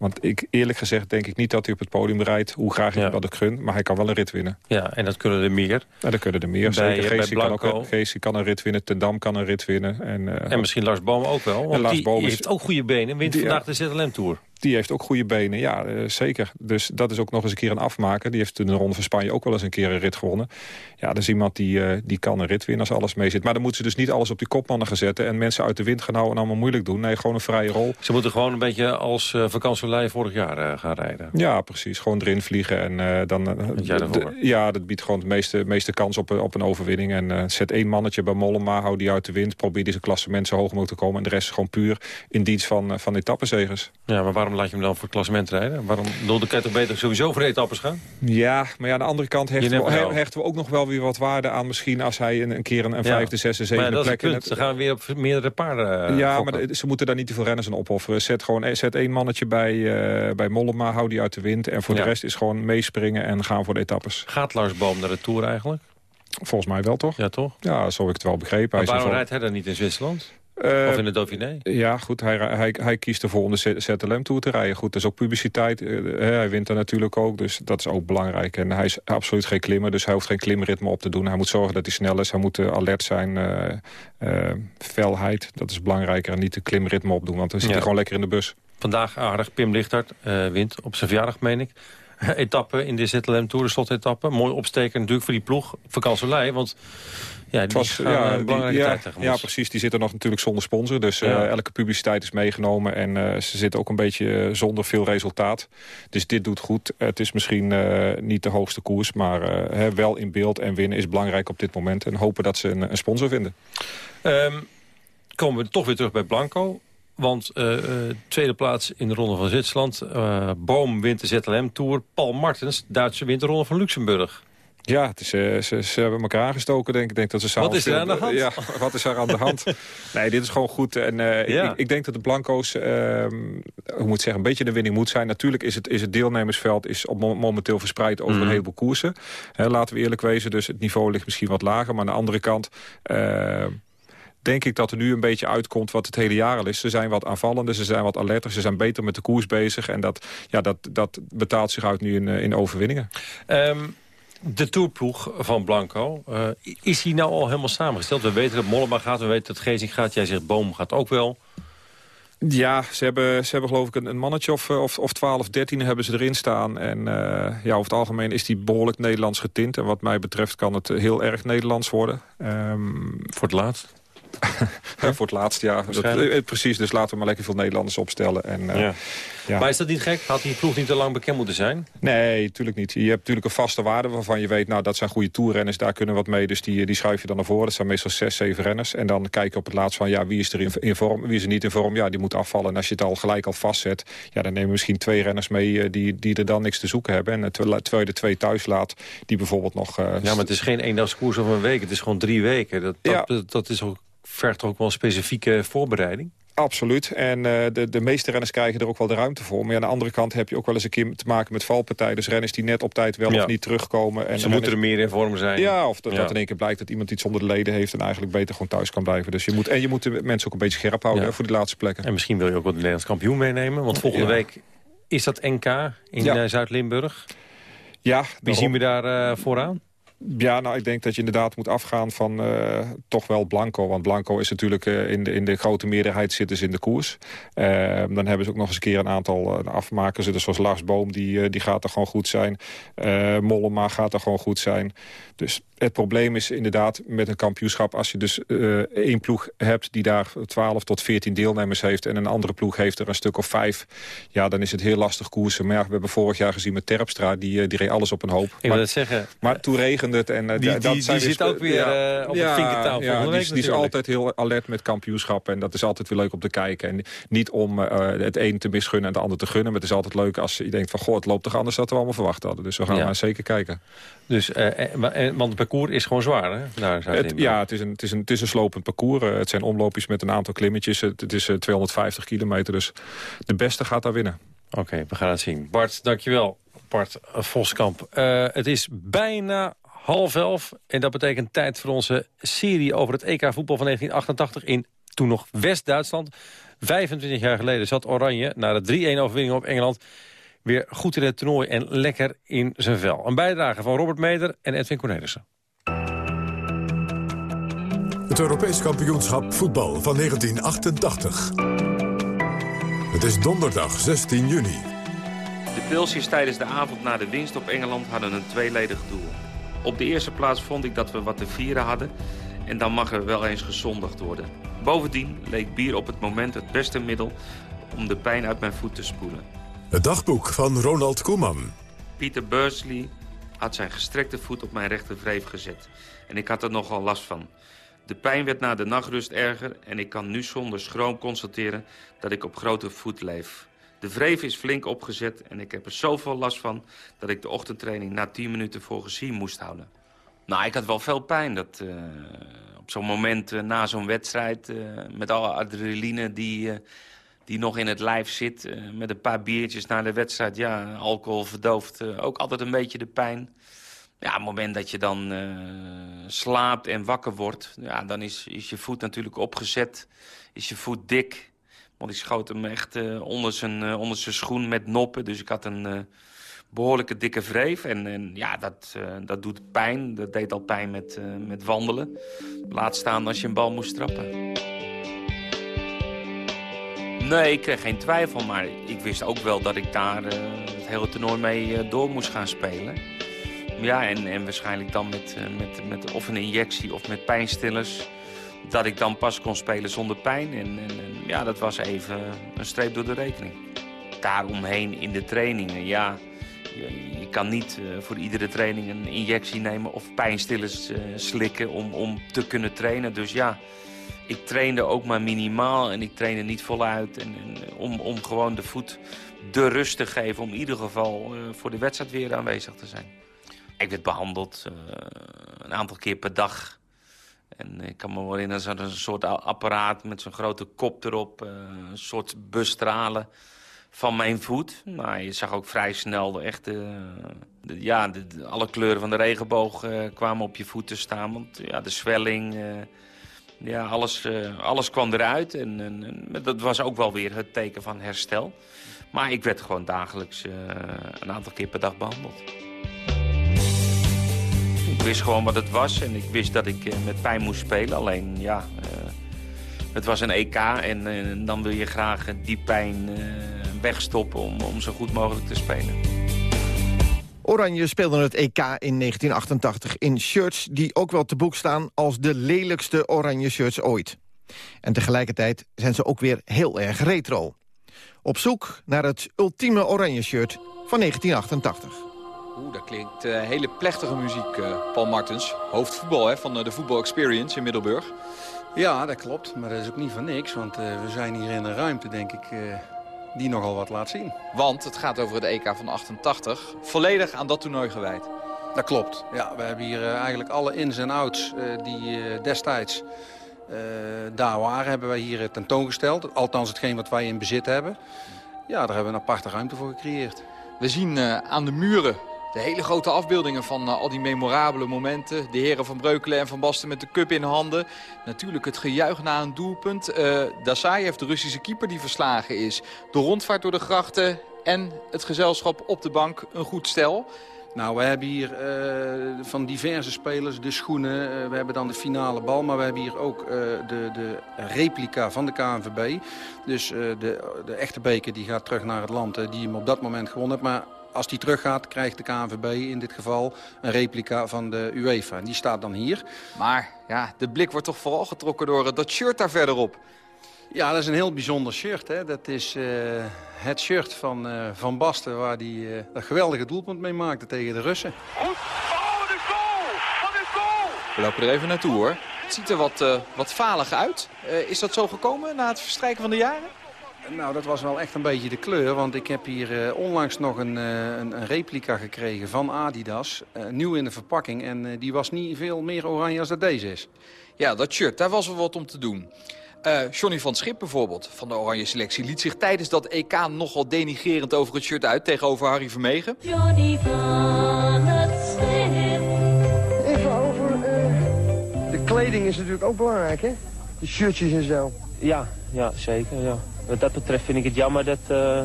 Want ik, eerlijk gezegd denk ik niet dat hij op het podium rijdt... hoe graag ik ja. dat ik gun, maar hij kan wel een rit winnen. Ja, en dat kunnen er meer. Ja, dat kunnen er meer. Bij, Zeker bij kan, ook, Geesje kan een rit winnen, Ten Dam kan een rit winnen. En, uh, en misschien Lars Boom ook wel, want Lars die, die heeft ook goede benen. Wint die, vandaag de ZLM-tour. Die heeft ook goede benen, ja, uh, zeker. Dus dat is ook nog eens een keer een afmaken. Die heeft in de Ronde van Spanje ook wel eens een keer een rit gewonnen. Ja, dat is iemand die, uh, die kan een rit winnen als alles mee zit. Maar dan moeten ze dus niet alles op die kopmannen gaan zetten... en mensen uit de wind gaan houden en allemaal moeilijk doen. Nee, gewoon een vrije rol. Ze moeten gewoon een beetje als uh, vakantielei vorig jaar gaan rijden. Ja, precies. Gewoon erin vliegen. En, dan, ja, dat biedt gewoon de meeste, meeste kans op, op een overwinning. En zet één mannetje bij Mollema, hou die uit de wind... probeer deze klassement zo hoog mogelijk te komen... en de rest is gewoon puur in dienst van, van etappenzegers. Ja, maar waarom laat je hem dan voor het klassement rijden? Waarom kan je toch beter sowieso voor de etappes gaan? Ja, maar ja, aan de andere kant hechten we, hechten we ook nog wel weer wat waarde aan... misschien als hij een, een keer een, een ja. vijfde, zesde, zevende plek... in het... Ze gaan weer op meerdere paarden Ja, gokken. maar de, ze moeten daar niet te veel renners aan opofferen. Zet gewoon zet één mannetje bij, uh, bij Mollema, hou die uit de wind... en voor ja. de rest is gewoon meespringen en gaan voor de etappes. Gaat Lars Boom naar de Tour eigenlijk? Volgens mij wel, toch? Ja, toch? Ja, zo heb ik het wel begrepen. Maar waarom rijdt hij dan niet in Zwitserland? Of in de Dauphiné? Ja, goed, hij, hij, hij kiest ervoor om de ZLM-tour te rijden. Goed, dat is ook publiciteit. hij wint er natuurlijk ook, dus dat is ook belangrijk. En hij is absoluut geen klimmer, dus hij hoeft geen klimritme op te doen. Hij moet zorgen dat hij snel is, hij moet alert zijn. felheid, dat is belangrijker. En niet de klimritme opdoen, want dan zit hij gewoon lekker in de bus. Vandaag aardig, Pim Lichtert wint op zijn verjaardag, meen ik. etappe in de ZLM Tour, de slotetappe. Mooi opsteken natuurlijk voor die ploeg. Vakansolei, want ja, die was, ja, een belangrijke die, tijd ja, ja, precies. Die zitten nog natuurlijk zonder sponsor. Dus uh, elke publiciteit is meegenomen. En uh, ze zitten ook een beetje uh, zonder veel resultaat. Dus dit doet goed. het is misschien niet de hoogste koers. Maar wel in beeld en winnen is belangrijk op dit moment. En hopen dat ze een, een sponsor vinden. Um, komen we toch weer terug bij Blanco. Want uh, tweede plaats in de Ronde van Zwitserland. Uh, Boom wint de ZLM-tour. Paul Martens, Duitse wint de Ronde van Luxemburg. Ja, het is, ze, ze, hebben elkaar aangestoken, denk ik. denk dat ze wat is er aan de hand? Ja, wat is er aan de hand? nee, dit is gewoon goed. En ja. ik, ik, denk dat de Blanco's, uh, hoe moet zeggen, een beetje de winning moet zijn. Natuurlijk is het, is het deelnemersveld is op momenteel verspreid over mm. een heleboel koersen. laten we eerlijk wezen, dus het niveau ligt misschien wat lager. Maar aan de andere kant denk ik dat er nu een beetje uitkomt wat het hele jaar al is. Ze zijn wat aanvallender, ze zijn wat alerter, ze zijn beter met de koers bezig. En dat, ja, dat, dat betaalt zich uit nu in, in overwinningen. Um, de toerploeg van Blanco, uh, is hij nou al helemaal samengesteld? We weten dat Mollema gaat, we weten dat Gezing gaat. Jij zegt Boom gaat ook wel. Ja, ze hebben, ze hebben geloof ik een, mannetje of, of, of 12, 13 hebben ze erin staan. En uh, ja, over het algemeen is die behoorlijk Nederlands getint. En wat mij betreft kan het heel erg Nederlands worden. Um, Voor het laatst? voor het. Dat, eh, precies, dus laten we maar lekker veel Nederlanders opstellen. En, uh, ja. Ja. Maar is dat niet gek? Had die ploeg niet te lang bekend moeten zijn? Nee, natuurlijk niet. Je hebt natuurlijk een vaste waarde waarvan je weet... nou, dat zijn goede toerrenners, daar kunnen wat mee. Dus die, die schuif je dan naar voren. Dat zijn meestal zes, zeven renners. En dan kijk je op het laatst van, ja, wie is er in, in, vorm? Wie is er niet in vorm? Ja, die moet afvallen. En als je het al gelijk al vastzet... ja, dan neem je misschien twee renners mee eh, die, die er dan niks te zoeken hebben. En terwijl je de twee thuis laat, die bijvoorbeeld nog... Uh, ja, maar het is geen eendagskoers of een week. Het is gewoon drie weken. Dat, dat, ja. dat is ook vergt ook wel specifieke voorbereiding? Absoluut. En uh, de, de meeste renners krijgen er ook wel de ruimte voor. Maar aan de andere kant heb je ook wel eens een keer te maken met valpartijen. Dus renners die net op tijd wel ja. of niet terugkomen. En Ze moeten er meer in vorm zijn. Ja, of dat, ja. dat in één keer blijkt dat iemand iets onder de leden heeft... en eigenlijk beter gewoon thuis kan blijven. Dus je moet, en je moet de mensen ook een beetje scherp houden hè, voor die laatste plekken. En misschien wil je ook wel de Nederlands kampioen meenemen. Want volgende week is dat NK in uh, Zuid-Limburg. Ja, Wie zien we daar uh, vooraan? Ja, nou, ik denk dat je inderdaad moet afgaan van uh, toch wel Blanco. Want Blanco is natuurlijk uh, in, de, in de grote meerderheid zitten ze in de koers. Uh, dan hebben ze ook nog eens een keer een aantal afmakers. Dus zoals Lars Boom, die, die gaat er gewoon goed zijn. Mollema gaat er gewoon goed zijn. Dus het probleem is inderdaad met een kampioenschap... als je dus één ploeg hebt die daar 12 tot 14 deelnemers heeft... en een andere ploeg heeft er een stuk of vijf... ja, dan is het heel lastig koersen. Maar ja, we hebben vorig jaar gezien met Terpstra... die, die reed alles op een hoop. Ik wil het zeggen... Maar toen regende het. En, die die, die, die zit ook weer ja, uh, op ja, vinkertouw. Ja, die, die, is altijd heel alert met kampioenschappen. En dat is altijd weer leuk om te kijken. En niet om het een te misgunnen en het ander te gunnen. Maar het is altijd leuk als je denkt van... goh, het loopt toch anders dan we allemaal verwacht hadden. Dus we gaan maar zeker kijken. Dus, want het parcours is gewoon zwaar, hè? Daar het, ja, het is, een, het, is een, het is een slopend parcours. het zijn omloopjes met een aantal klimmetjes. Het, het is 250 kilometer, dus de beste gaat daar winnen. Oké, okay, we gaan het zien. Bart, dankjewel. Bart Voskamp. het is bijna half elf. En dat betekent tijd voor onze serie over het EK voetbal van 1988 in toen nog West-Duitsland. 25 jaar geleden zat Oranje na de 3-1 overwinning op Engeland weer goed in het toernooi en lekker in zijn vel. Een bijdrage van Robert Meder en Edwin Cornelissen. Het Europees kampioenschap voetbal van 1988. Het is donderdag 16 juni. De Pilsjes tijdens de avond na de winst op Engeland hadden een tweeledig doel. Op de eerste plaats vond ik dat we wat te vieren hadden en dan mag er wel eens gezondigd worden. Bovendien leek bier op het moment het beste middel om de pijn uit mijn voet te spoelen. Het dagboek van Ronald Koeman. Pieter Bursley had zijn gestrekte voet op mijn rechtervreef gezet. En ik had er nogal last van. De pijn werd na de nachtrust erger en ik kan nu zonder schroom constateren dat ik op grote voet leef. De wreef is flink opgezet en ik heb er zoveel last van... dat ik de ochtendtraining na 10 minuten voor gezien moest houden. Nou, ik had wel veel pijn. Dat, uh, op zo'n moment uh, na zo'n wedstrijd... Uh, met alle adrenaline die, die nog in het lijf zit... met een paar biertjes na de wedstrijd... ja, alcohol verdooft ook altijd een beetje de pijn. Ja, het moment dat je dan slaapt en wakker wordt... Ja, dan is, is je voet natuurlijk opgezet, is je voet dik. Want ik schoot hem echt uh, onder, zijn, uh, onder zijn schoen met noppen. Dus ik had een behoorlijke dikke wreef. En, en ja, dat, dat doet pijn. Dat deed al pijn met, met wandelen. Laat staan als je een bal moest trappen. Nee, ik kreeg geen twijfel. Maar ik wist ook wel dat ik daar het hele toernooi mee door moest gaan spelen. Ja, en, en waarschijnlijk dan met, met, met of een injectie of met pijnstillers dat ik dan pas kon spelen zonder pijn. En, en, en, ja, dat was even een streep door de rekening. Daaromheen in de trainingen, ja... Je, kan niet uh, voor iedere training een injectie nemen of pijnstillers uh, slikken om, om te kunnen trainen. Dus ja, ik trainde ook maar minimaal en ik trainde niet voluit. En, om, om gewoon de voet de rust te geven om in ieder geval voor de wedstrijd weer aanwezig te zijn. Ik werd behandeld een aantal keer per dag en ik kan me wel herinneren, ze een soort apparaat met zo'n grote kop erop. Uh, een soort busstralen van mijn voet. Maar je zag ook vrij snel de echte... De, ja, de, alle kleuren van de regenboog uh, kwamen op je voet te staan. Want ja, de zwelling... Uh, ja, alles, alles kwam eruit. En, en, en, dat was ook wel weer het teken van herstel. Maar ik werd gewoon dagelijks een aantal keer per dag behandeld. Ik wist gewoon wat het was en ik wist dat ik met pijn moest spelen. Alleen, ja, uh, het was een EK en, en, dan wil je graag die pijn wegstoppen om, om zo goed mogelijk te spelen. Oranje speelde het EK in 1988 in shirts die ook wel te boek staan als de lelijkste oranje shirts ooit. En tegelijkertijd zijn ze ook weer heel erg retro. Op zoek naar het ultieme oranje shirt van 1988. Oeh, dat klinkt uh, hele plechtige muziek, uh, Paul Martens. Hoofdvoetbal hè, van uh, de Voetbal Experience in Middelburg. Ja, dat klopt. Maar dat is ook niet van niks. Want we zijn hier in een ruimte, denk ik, die nogal wat laat zien. Want het gaat over het EK van 88. Volledig aan dat toernooi gewijd. Dat klopt. Ja, we hebben hier eigenlijk alle ins en outs die destijds daar waren... hebben wij hier tentoongesteld. Althans hetgeen wat wij in bezit hebben. Ja, daar hebben we een aparte ruimte voor gecreëerd. We zien aan de muren de hele grote afbeeldingen van uh, al die memorabele momenten. De heren van Breukelen en Van Basten met de cup in handen. Natuurlijk het gejuich na een doelpunt. Uh, Dasayev, de Russische keeper die verslagen is. De rondvaart door de grachten en het gezelschap op de bank. Een goed stel. Nou, we hebben hier uh, van diverse spelers de schoenen. We hebben dan de finale bal, maar we hebben hier ook de, de replica van de KNVB. Dus de, de echte beker die gaat terug naar het land die hem op dat moment gewonnen heeft. Maar als die teruggaat, krijgt de KNVB in dit geval een replica van de UEFA. En die staat dan hier. Maar ja, de blik wordt toch vooral getrokken door dat shirt daar verderop. Ja, dat is een heel bijzonder shirt. Hè. Dat is uh, het shirt van uh, Van Basten waar hij uh, dat geweldige doelpunt mee maakte tegen de Russen. Goed. Oh, de goal! Wat een goal! We lopen er even naartoe hoor. Het ziet er wat, wat falig uit. is dat zo gekomen na het verstrijken van de jaren? Nou, dat was wel echt een beetje de kleur. Want ik heb hier uh, onlangs nog een, uh, een, een, replica gekregen van Adidas. Uh, nieuw in de verpakking. En die was niet veel meer oranje als dat deze is. Ja, dat shirt, daar was wel wat om te doen. Johnny van Schip bijvoorbeeld, van de oranje selectie... liet zich tijdens dat EK nogal denigerend over het shirt uit... tegenover Harry Vermegen. Johnny van het Schip. Even over... de kleding is natuurlijk ook belangrijk, hè? De shirtjes en zo. Ja, ja zeker, ja. Wat dat betreft vind ik het jammer dat, uh,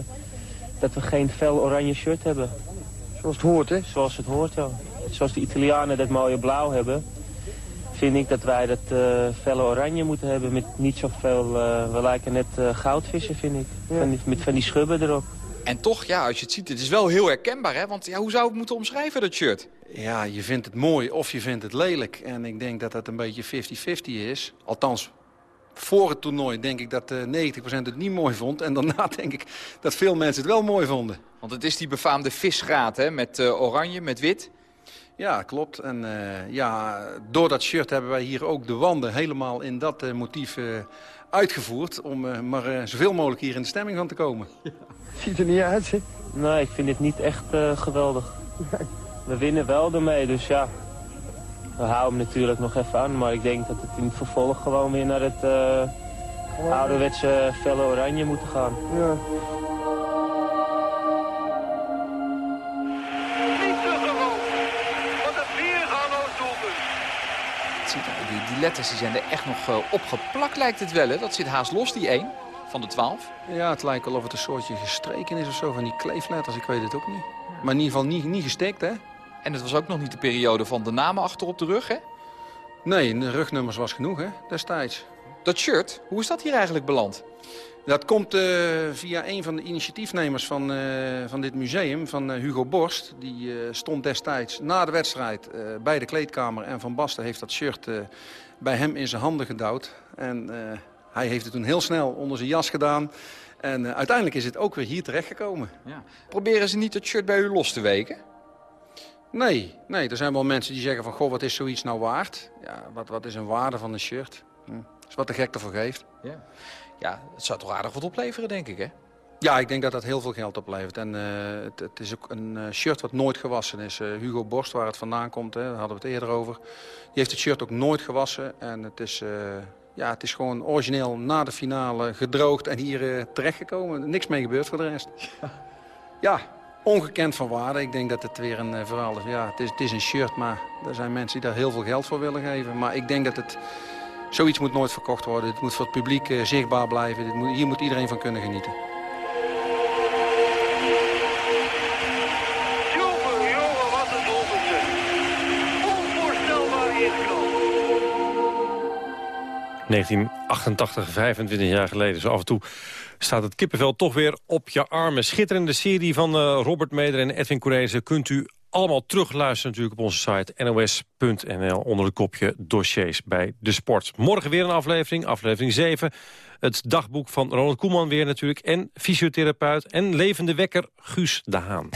dat we geen fel oranje shirt hebben. Zoals het hoort, hè? Zoals het hoort, ja. Zoals de Italianen dat mooie blauw hebben... vind ik dat wij dat uh, felle oranje moeten hebben met niet zoveel... Uh, we lijken net goudvissen, vind ik. Ja. Van die, met van die schubben erop. En toch, ja, als je het ziet, het is wel heel herkenbaar, hè? Want ja, hoe zou ik het moeten omschrijven, dat shirt? Ja, je vindt het mooi of je vindt het lelijk. En ik denk dat dat een beetje 50-50 is. Althans, voor het toernooi denk ik dat uh, 90% het niet mooi vond. En daarna denk ik dat veel mensen het wel mooi vonden. Want het is die befaamde visgraat, hè? Met uh, oranje, met wit. Ja, klopt. En uh, ja, door dat shirt hebben wij hier ook de wanden helemaal in dat uh, motief uh, uitgevoerd. Om maar zoveel mogelijk hier in de stemming van te komen. Ja. Ziet er niet uit, hè? Nee, ik vind het niet echt geweldig. We winnen wel ermee, dus ja, we houden hem natuurlijk nog even aan. Maar ik denk dat het in het vervolg gewoon weer naar het uh, ouderwetse felle oranje moet gaan. Ja. die, die letters die zijn er echt nog eh, opgeplakt lijkt het wel. Hè? Dat zit haast los, die 1 van de 12. Ja, het lijkt wel of het een soortje gestreken is of zo van die kleefletters. Ik weet het ook niet. Maar in ieder geval niet, niet gestikt, hè? En het was ook nog niet de periode van de namen achter op de rug, hè? Nee, de rugnummers was genoeg, hè, destijds. Dat shirt, hoe is dat hier eigenlijk beland? Dat komt eh, via een van de initiatiefnemers van, eh, van dit museum, van eh, Hugo Borst. Die stond destijds na de wedstrijd bij de kleedkamer. En Van Basten heeft dat shirt bij hem in zijn handen gedouwd. En hij heeft het toen heel snel onder zijn jas gedaan. En uiteindelijk is het ook weer hier terechtgekomen. Ja. Proberen ze niet het shirt bij u los te weken? Nee, nee, er zijn wel mensen die zeggen van... goh, wat is zoiets nou waard? Ja, wat, wat is een waarde van een shirt? Hm. Dat is wat de gek ervoor geeft. Ja. ja, het zou toch aardig wat opleveren, denk ik, hè? Ja, ik denk dat dat heel veel geld oplevert. En uh, het, het, is ook een uh, shirt wat nooit gewassen is. Uh, Hugo Borst, waar het vandaan komt, hè, daar hadden we het eerder over. Die heeft het shirt ook nooit gewassen. En het is, ja, het is gewoon origineel na de finale gedroogd en hier terechtgekomen. Niks mee gebeurd voor de rest. Ja, ongekend van waarde. Ik denk dat het weer een verhaal is. Ja, het is, het is een shirt, maar er zijn mensen die daar heel veel geld voor willen geven. Maar ik denk dat het... Zoiets moet nooit verkocht worden. Het moet voor het publiek uh, zichtbaar blijven. Dit moet, hier moet iedereen van kunnen genieten. 1988, 25 jaar geleden. Zo af en toe staat het kippenvel toch weer op je armen. Schitterende serie van uh, Robert Meder en Edwin Correze kunt u allemaal terugluisteren natuurlijk op onze site nos.nl onder het kopje dossiers bij de sport. Morgen weer een aflevering, aflevering 7. Het dagboek van Ronald Koeman weer natuurlijk en fysiotherapeut en levende wekker Guus de Haan.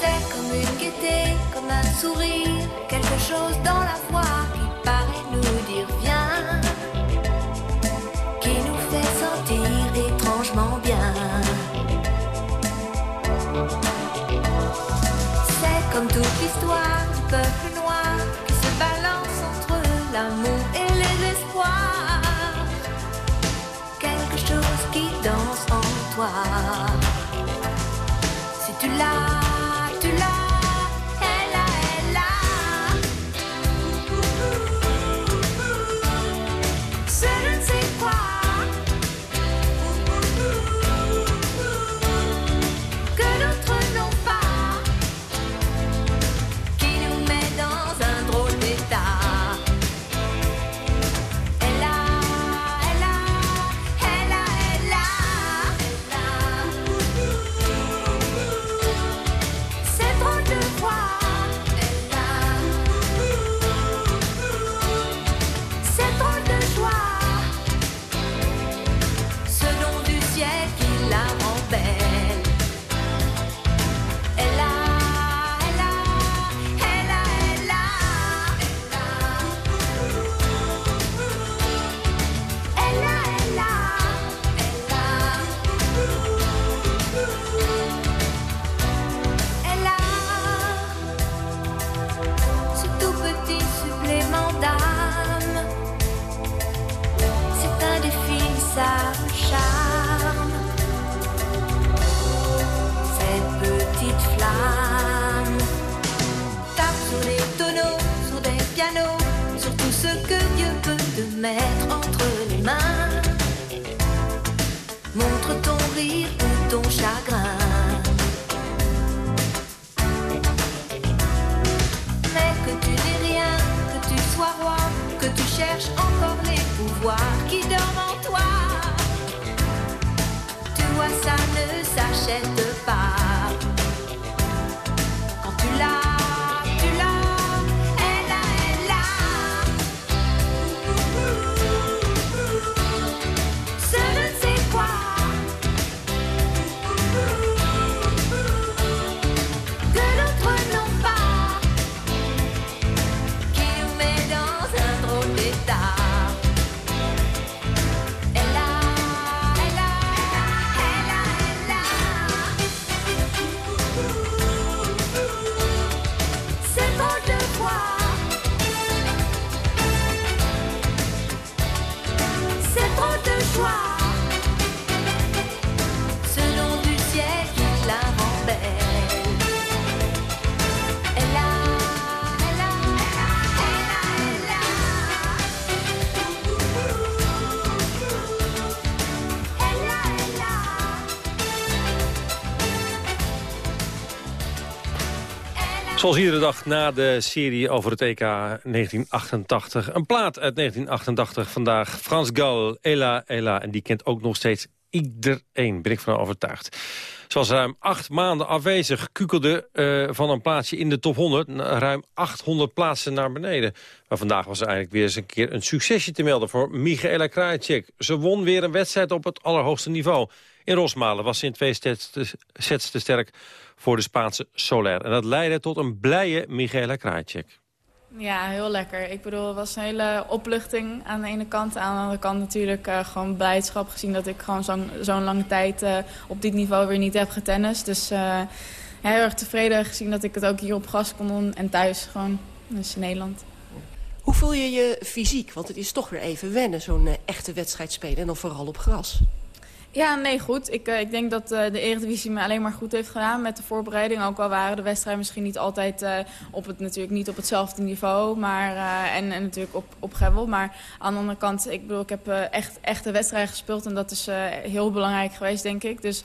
C'est comme une gaieté, comme un sourire, quelque chose dans la voix qui paraît nous dire viens, qui nous fait sentir étrangement bien. C'est comme toute l'histoire du peuple noir pouvoirs qui dorment en toi. Tu vois, ça ne s'achète pas. Zoals iedere dag na de serie over het EK 1988. Een plaat uit 1988 vandaag. Frans Gal, Ella, Ella. En die kent ook nog steeds iedereen, ben ik van overtuigd. Zoals ruim acht maanden afwezig kukelde uh, van een plaatsje in de top 100... ruim 800 plaatsen naar beneden. Maar vandaag was er eigenlijk weer eens een keer een succesje te melden... voor Michaela Krajicek. Ze won weer een wedstrijd op het allerhoogste niveau. In Rosmalen was ze in twee sets te sterk voor de Spaanse Soler. En dat leidde tot een blije Michaela Krajicek. Ja, heel lekker. Ik bedoel, het was een hele opluchting aan de ene kant. Aan de andere kant natuurlijk uh, gewoon blijdschap gezien dat ik gewoon zo'n zo lange tijd uh, op dit niveau weer niet heb getennist. Dus uh, heel erg tevreden gezien dat ik het ook hier op gas kon doen en thuis gewoon. Dus in Nederland. Hoe voel je je fysiek? Want het is toch weer even wennen, zo'n echte wedstrijd spelen en dan vooral op gras. Ja, nee, goed. Ik, uh, ik denk dat uh, de Eredivisie me alleen maar goed heeft gedaan met de voorbereiding. Ook al waren de wedstrijden misschien niet altijd uh, op het, natuurlijk niet op hetzelfde niveau. Maar, en, en natuurlijk op, op Gevel. Maar aan de andere kant, ik bedoel, ik heb echt, echte wedstrijden gespeeld. En dat is heel belangrijk geweest, denk ik. Dus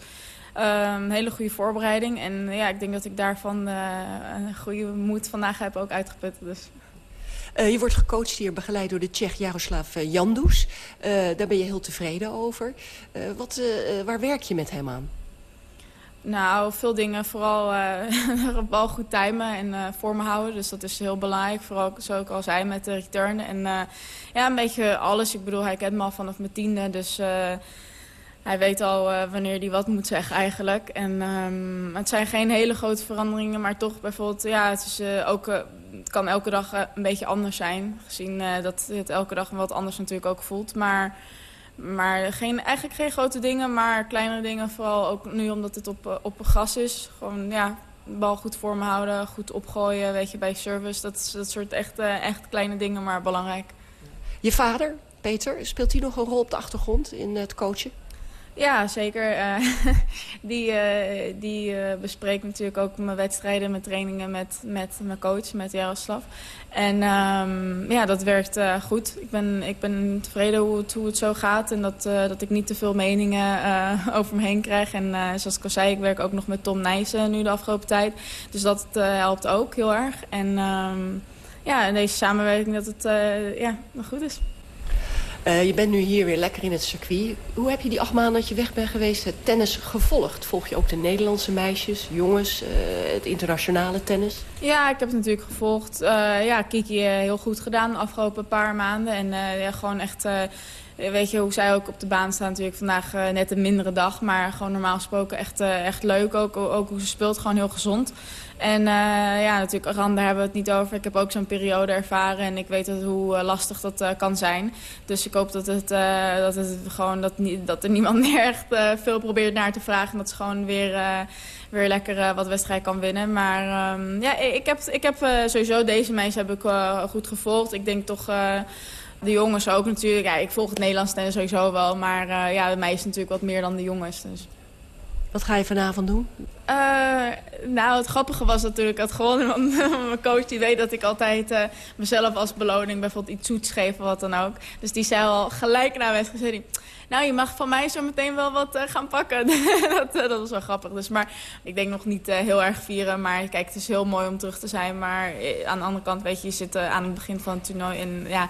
een hele goede voorbereiding. En ja, ik denk dat ik daarvan een goede moed vandaag heb ook uitgeput. Dus. Uh, je wordt gecoacht hier, begeleid door de Tsjech Jaroslav uh, Jandus. Uh, daar ben je heel tevreden over. wat, waar werk je met hem aan? Nou, veel dingen. Vooral de bal goed timen en voor me houden. Dus dat is heel belangrijk. Vooral, zoals ik al zei, met de return. En ja, een beetje alles. Ik bedoel, hij kent me al vanaf mijn tiende. Dus hij weet al uh, wanneer hij wat moet zeggen eigenlijk. En um, het zijn geen hele grote veranderingen, maar toch bijvoorbeeld... Ja, het, is, uh, ook, het kan elke dag een beetje anders zijn. Gezien dat het elke dag wat anders natuurlijk ook voelt. Maar, maar geen, eigenlijk geen grote dingen, maar kleinere dingen. Vooral ook nu omdat het op, op gras is. Gewoon ja, de bal goed voor me houden, goed opgooien, weet je, bij service. Dat, dat soort echt, echt kleine dingen, maar belangrijk. Je vader, Peter, speelt hij nog een rol op de achtergrond in het coachen? Ja, zeker. Uh, die uh, die uh, bespreekt natuurlijk ook mijn wedstrijden, mijn trainingen met, met mijn coach, met Jaroslav. En um, ja, dat werkt goed. Ik ben, ik ben tevreden hoe het, hoe het zo gaat en dat, dat ik niet te veel meningen over me heen krijg. En zoals ik al zei, ik werk ook nog met Tom Nijssen nu de afgelopen tijd. Dus dat helpt ook heel erg. En um, ja, deze samenwerking dat het ja, goed is. Uh, je bent nu hier weer lekker in het circuit. Hoe heb je die acht maanden dat je weg bent geweest het tennis gevolgd? Volg je ook de Nederlandse meisjes, jongens, uh, het internationale tennis? Ja, ik heb het natuurlijk gevolgd. Uh, ja, Kiki heel goed gedaan de afgelopen paar maanden. En ja, gewoon echt... Weet je hoe zij ook op de baan staan natuurlijk vandaag net een mindere dag. Maar gewoon normaal gesproken echt, echt leuk. Ook, ook hoe ze speelt, gewoon heel gezond. En ja, natuurlijk, Randa hebben we het niet over. Ik heb ook zo'n periode ervaren en ik weet dat, hoe lastig dat kan zijn. Dus ik hoop dat, het, dat, het gewoon, dat, dat er niemand meer echt veel probeert naar te vragen. En dat ze gewoon weer, weer lekker wat wedstrijd kan winnen. Maar um, ja, ik heb, ik heb sowieso deze meisjes heb ik goed gevolgd. Ik denk toch... de jongens ook natuurlijk. Ja, ik volg het Nederlands tennis sowieso wel. Maar ja, de meisjes natuurlijk wat meer dan de jongens. Dus. Wat ga je vanavond doen? Uh, nou, het grappige was natuurlijk dat. Want mijn coach die weet dat ik altijd uh, mezelf als beloning bijvoorbeeld iets zoets geef of wat dan ook. Dus die zei al gelijk na wedstrijd, nou je mag van mij zo meteen wel wat uh, gaan pakken. dat, dat was wel grappig. Dus, maar ik denk nog niet heel erg vieren. Maar kijk, het is heel mooi om terug te zijn. Maar aan de andere kant, weet je, je zit aan het begin van het toernooi. En ja,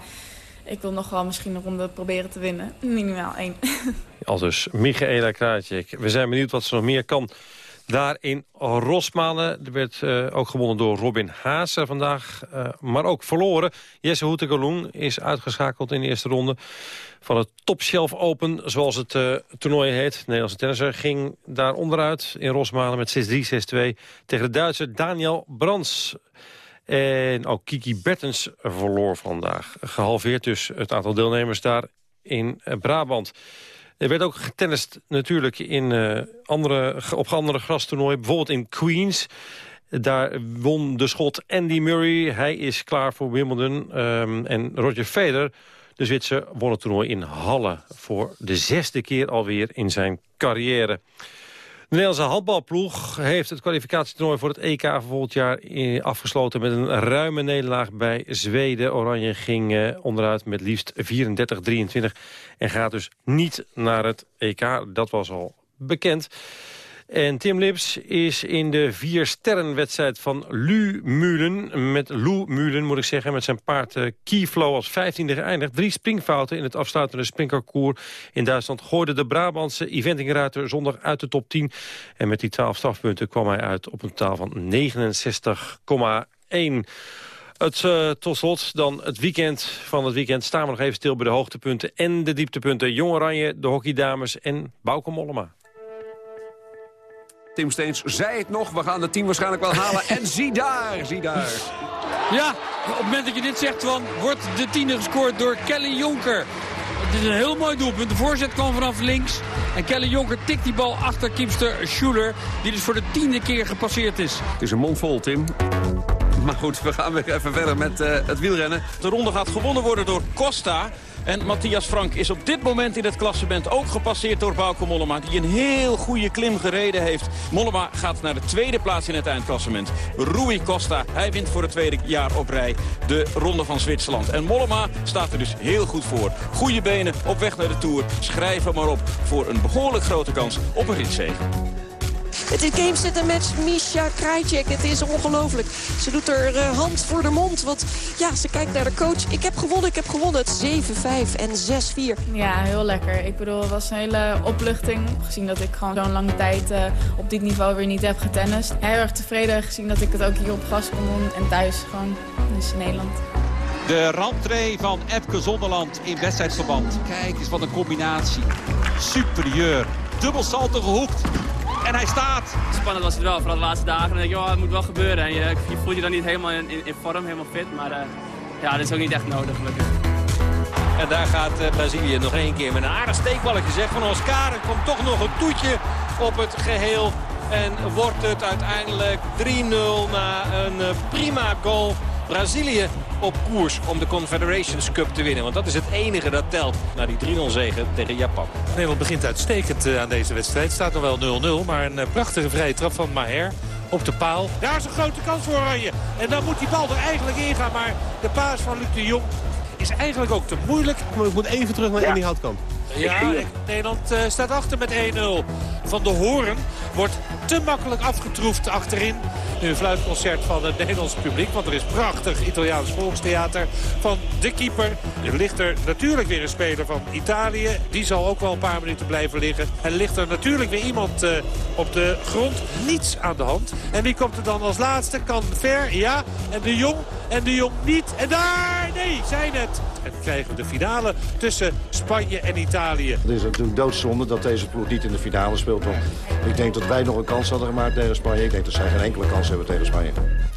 ik wil nog wel misschien een ronde proberen te winnen. Minimaal één. Al dus Michaela Krajcik. We zijn benieuwd wat ze nog meer kan. Daar in Rosmalen. Er werd uh, ook gewonnen door Robin Haase vandaag. Uh, maar ook verloren. Jesse Hoetegaloen is uitgeschakeld in de eerste ronde. Van het Top Shelf Open, zoals het uh, toernooi heet. De Nederlandse tennisser ging daar onderuit in Rosmalen met 6-3, 6-2. Tegen de Duitser Daniel Brans. En ook Kiki Bertens verloor vandaag. Gehalveerd dus het aantal deelnemers daar in Brabant. Er werd ook getennist natuurlijk in, uh, andere, op andere grastoernooien. Bijvoorbeeld in Queens. Daar won de schot Andy Murray. Hij is klaar voor Wimbledon. Um, en Roger Federer, de Zwitser, won het toernooi in Halle. Voor de zesde keer alweer in zijn carrière. De Nederlandse handbalploeg heeft het kwalificatietoernooi voor het EK van volgend jaar afgesloten met een ruime nederlaag bij Zweden. Oranje ging eh, onderuit met liefst 34-23 en gaat dus niet naar het EK. Dat was al bekend. En Tim Lips is in de vier sterrenwedstrijd van Lu Mulen, met Lou Mulen moet ik zeggen, met zijn paard uh, Keyflow als 15e geëindigd. Drie springfouten in het afsluitende springparcours in Duitsland gooide de Brabantse eventingruiter zondag uit de top 10. En met die 12 strafpunten kwam hij uit op een taal van 69,1. Het, uh, tot slot dan het weekend van het weekend staan we nog even stil bij de hoogtepunten en de dieptepunten. Jong Oranje, de hockeydames en Bauke Mollema. Tim Steens zei het nog, we gaan het team waarschijnlijk wel halen. en zie daar, zie daar. Ja, op het moment dat je dit zegt, Twan, wordt de tiende gescoord door Kelly Jonker. Het is een heel mooi doelpunt. De voorzet kwam vanaf links. En Kelly Jonker tikt die bal achter Kiepster Schuler. Die dus voor de tiende keer gepasseerd is. Het is een mond vol, Tim. Maar goed, we gaan weer even verder met uh, het wielrennen. De ronde gaat gewonnen worden door Costa. En Matthias Frank is op dit moment in het klassement ook gepasseerd door Bauke Mollema. Die een heel goede klim gereden heeft. Mollema gaat naar de tweede plaats in het eindklassement. Rui Costa, hij wint voor het tweede jaar op rij de Ronde van Zwitserland. En Mollema staat er dus heel goed voor. Goede benen op weg naar de Tour. Schrijf hem maar op voor een behoorlijk grote kans op een ritzege. Het is gameset met Misha Krajcek. Het is ongelooflijk. Ze doet er uh, hand voor de mond. Want ja, ze kijkt naar de coach. Ik heb gewonnen, ik heb gewonnen. Het 7-5 en 6-4. Ja, heel lekker. Ik bedoel, het was een hele opluchting. Gezien dat ik gewoon zo'n lange tijd uh, op dit niveau weer niet heb getennist. Heel erg tevreden gezien dat ik het ook hier op gas kon doen. En thuis gewoon, dus in Nederland. De randtree van Epke Zonderland in wedstrijdverband. Kijk eens wat een combinatie. Superieur. Dubbel salto gehoekt. En hij staat. Spannend was het wel, vooral de laatste dagen. Dan denk je, oh, het moet wel gebeuren. En je, je voelt je dan niet helemaal in, in, in vorm, helemaal fit. Maar uh, ja, dat is ook niet echt nodig, gelukkig. En daar gaat uh, Brazilië nog één keer met een aardig steekballetje zeg, van Oscar. Er komt toch nog een toetje op het geheel. En wordt het uiteindelijk 3-0 na een uh, prima goal. Brazilië op koers om de Confederations Cup te winnen. Want dat is het enige dat telt na die 3-0 zege tegen Japan. Nederland begint uitstekend aan deze wedstrijd. Staat nog wel 0-0, maar een prachtige vrije trap van Maher op de paal. Daar is een grote kans voor Oranje. En dan moet die bal er eigenlijk in gaan. Maar de paas van Luc de Jong is eigenlijk ook te moeilijk. Maar ik moet even terug naar ja. Andy Houtkamp. Ja, Nederland uh, staat achter met 1-0. Van de Horen wordt te makkelijk afgetroefd achterin. Nu een fluitconcert van het Nederlands publiek. Want er is prachtig Italiaans volkstheater van de keeper. Er ligt er natuurlijk weer een speler van Italië. Die zal ook wel een paar minuten blijven liggen. En ligt er natuurlijk weer iemand uh, op de grond. Niets aan de hand. En wie komt er dan als laatste? Kan Ver, ja. En de Jong. En de Jong niet. En daar, nee, zijn het. En dan krijgen we de finale tussen Spanje en Italië. Het is natuurlijk doodzonde dat deze ploeg niet in de finale speelt. Want ik denk dat wij nog een kans hadden gemaakt tegen Spanje. Ik denk dat zij geen enkele kans hebben tegen Spanje.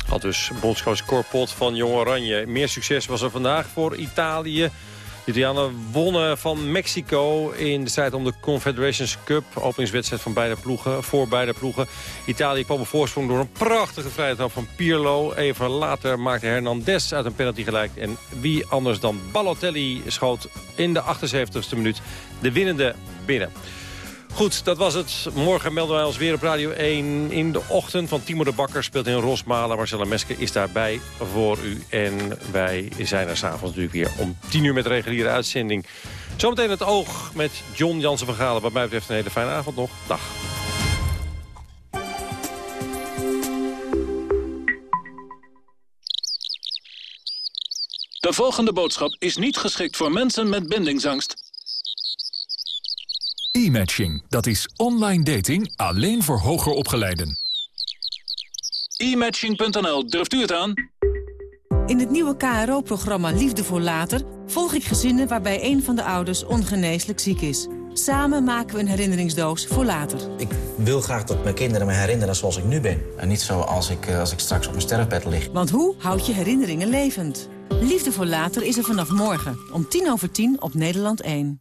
Had dus bondscoach Corpot van Jong Oranje. Meer succes was er vandaag voor Italië. De Italianen wonnen van Mexico in de strijd om de Confederations Cup. Openingswedstrijd van beide ploegen, voor beide ploegen. Italië kwam op voorsprong door een prachtige vrije van Pirlo. Even later maakte Hernandez uit een penalty gelijk. En wie anders dan Balotelli schoot in de 78e minuut de winnende binnen. Goed, dat was het. Morgen melden wij ons weer op Radio 1 in de ochtend. Van Timo de Bakker speelt in Rosmalen. Marcella Meske is daarbij voor u. En wij zijn er s'avonds natuurlijk weer om 10 uur met reguliere uitzending. Zometeen het oog met John Jansen van Galen. Wat mij betreft een hele fijne avond nog. Dag. De volgende boodschap is niet geschikt voor mensen met bindingsangst. E-matching, dat is online dating alleen voor hoger opgeleiden. E-matching.nl, durft u het aan? In het nieuwe KRO-programma Liefde voor Later... volg ik gezinnen waarbij een van de ouders ongeneeslijk ziek is. Samen maken we een herinneringsdoos voor later. Ik wil graag dat mijn kinderen me herinneren zoals ik nu ben. En niet zoals ik, als ik straks op mijn sterfbed lig. Want hoe houd je herinneringen levend? Liefde voor Later is er vanaf morgen om tien over tien op Nederland 1.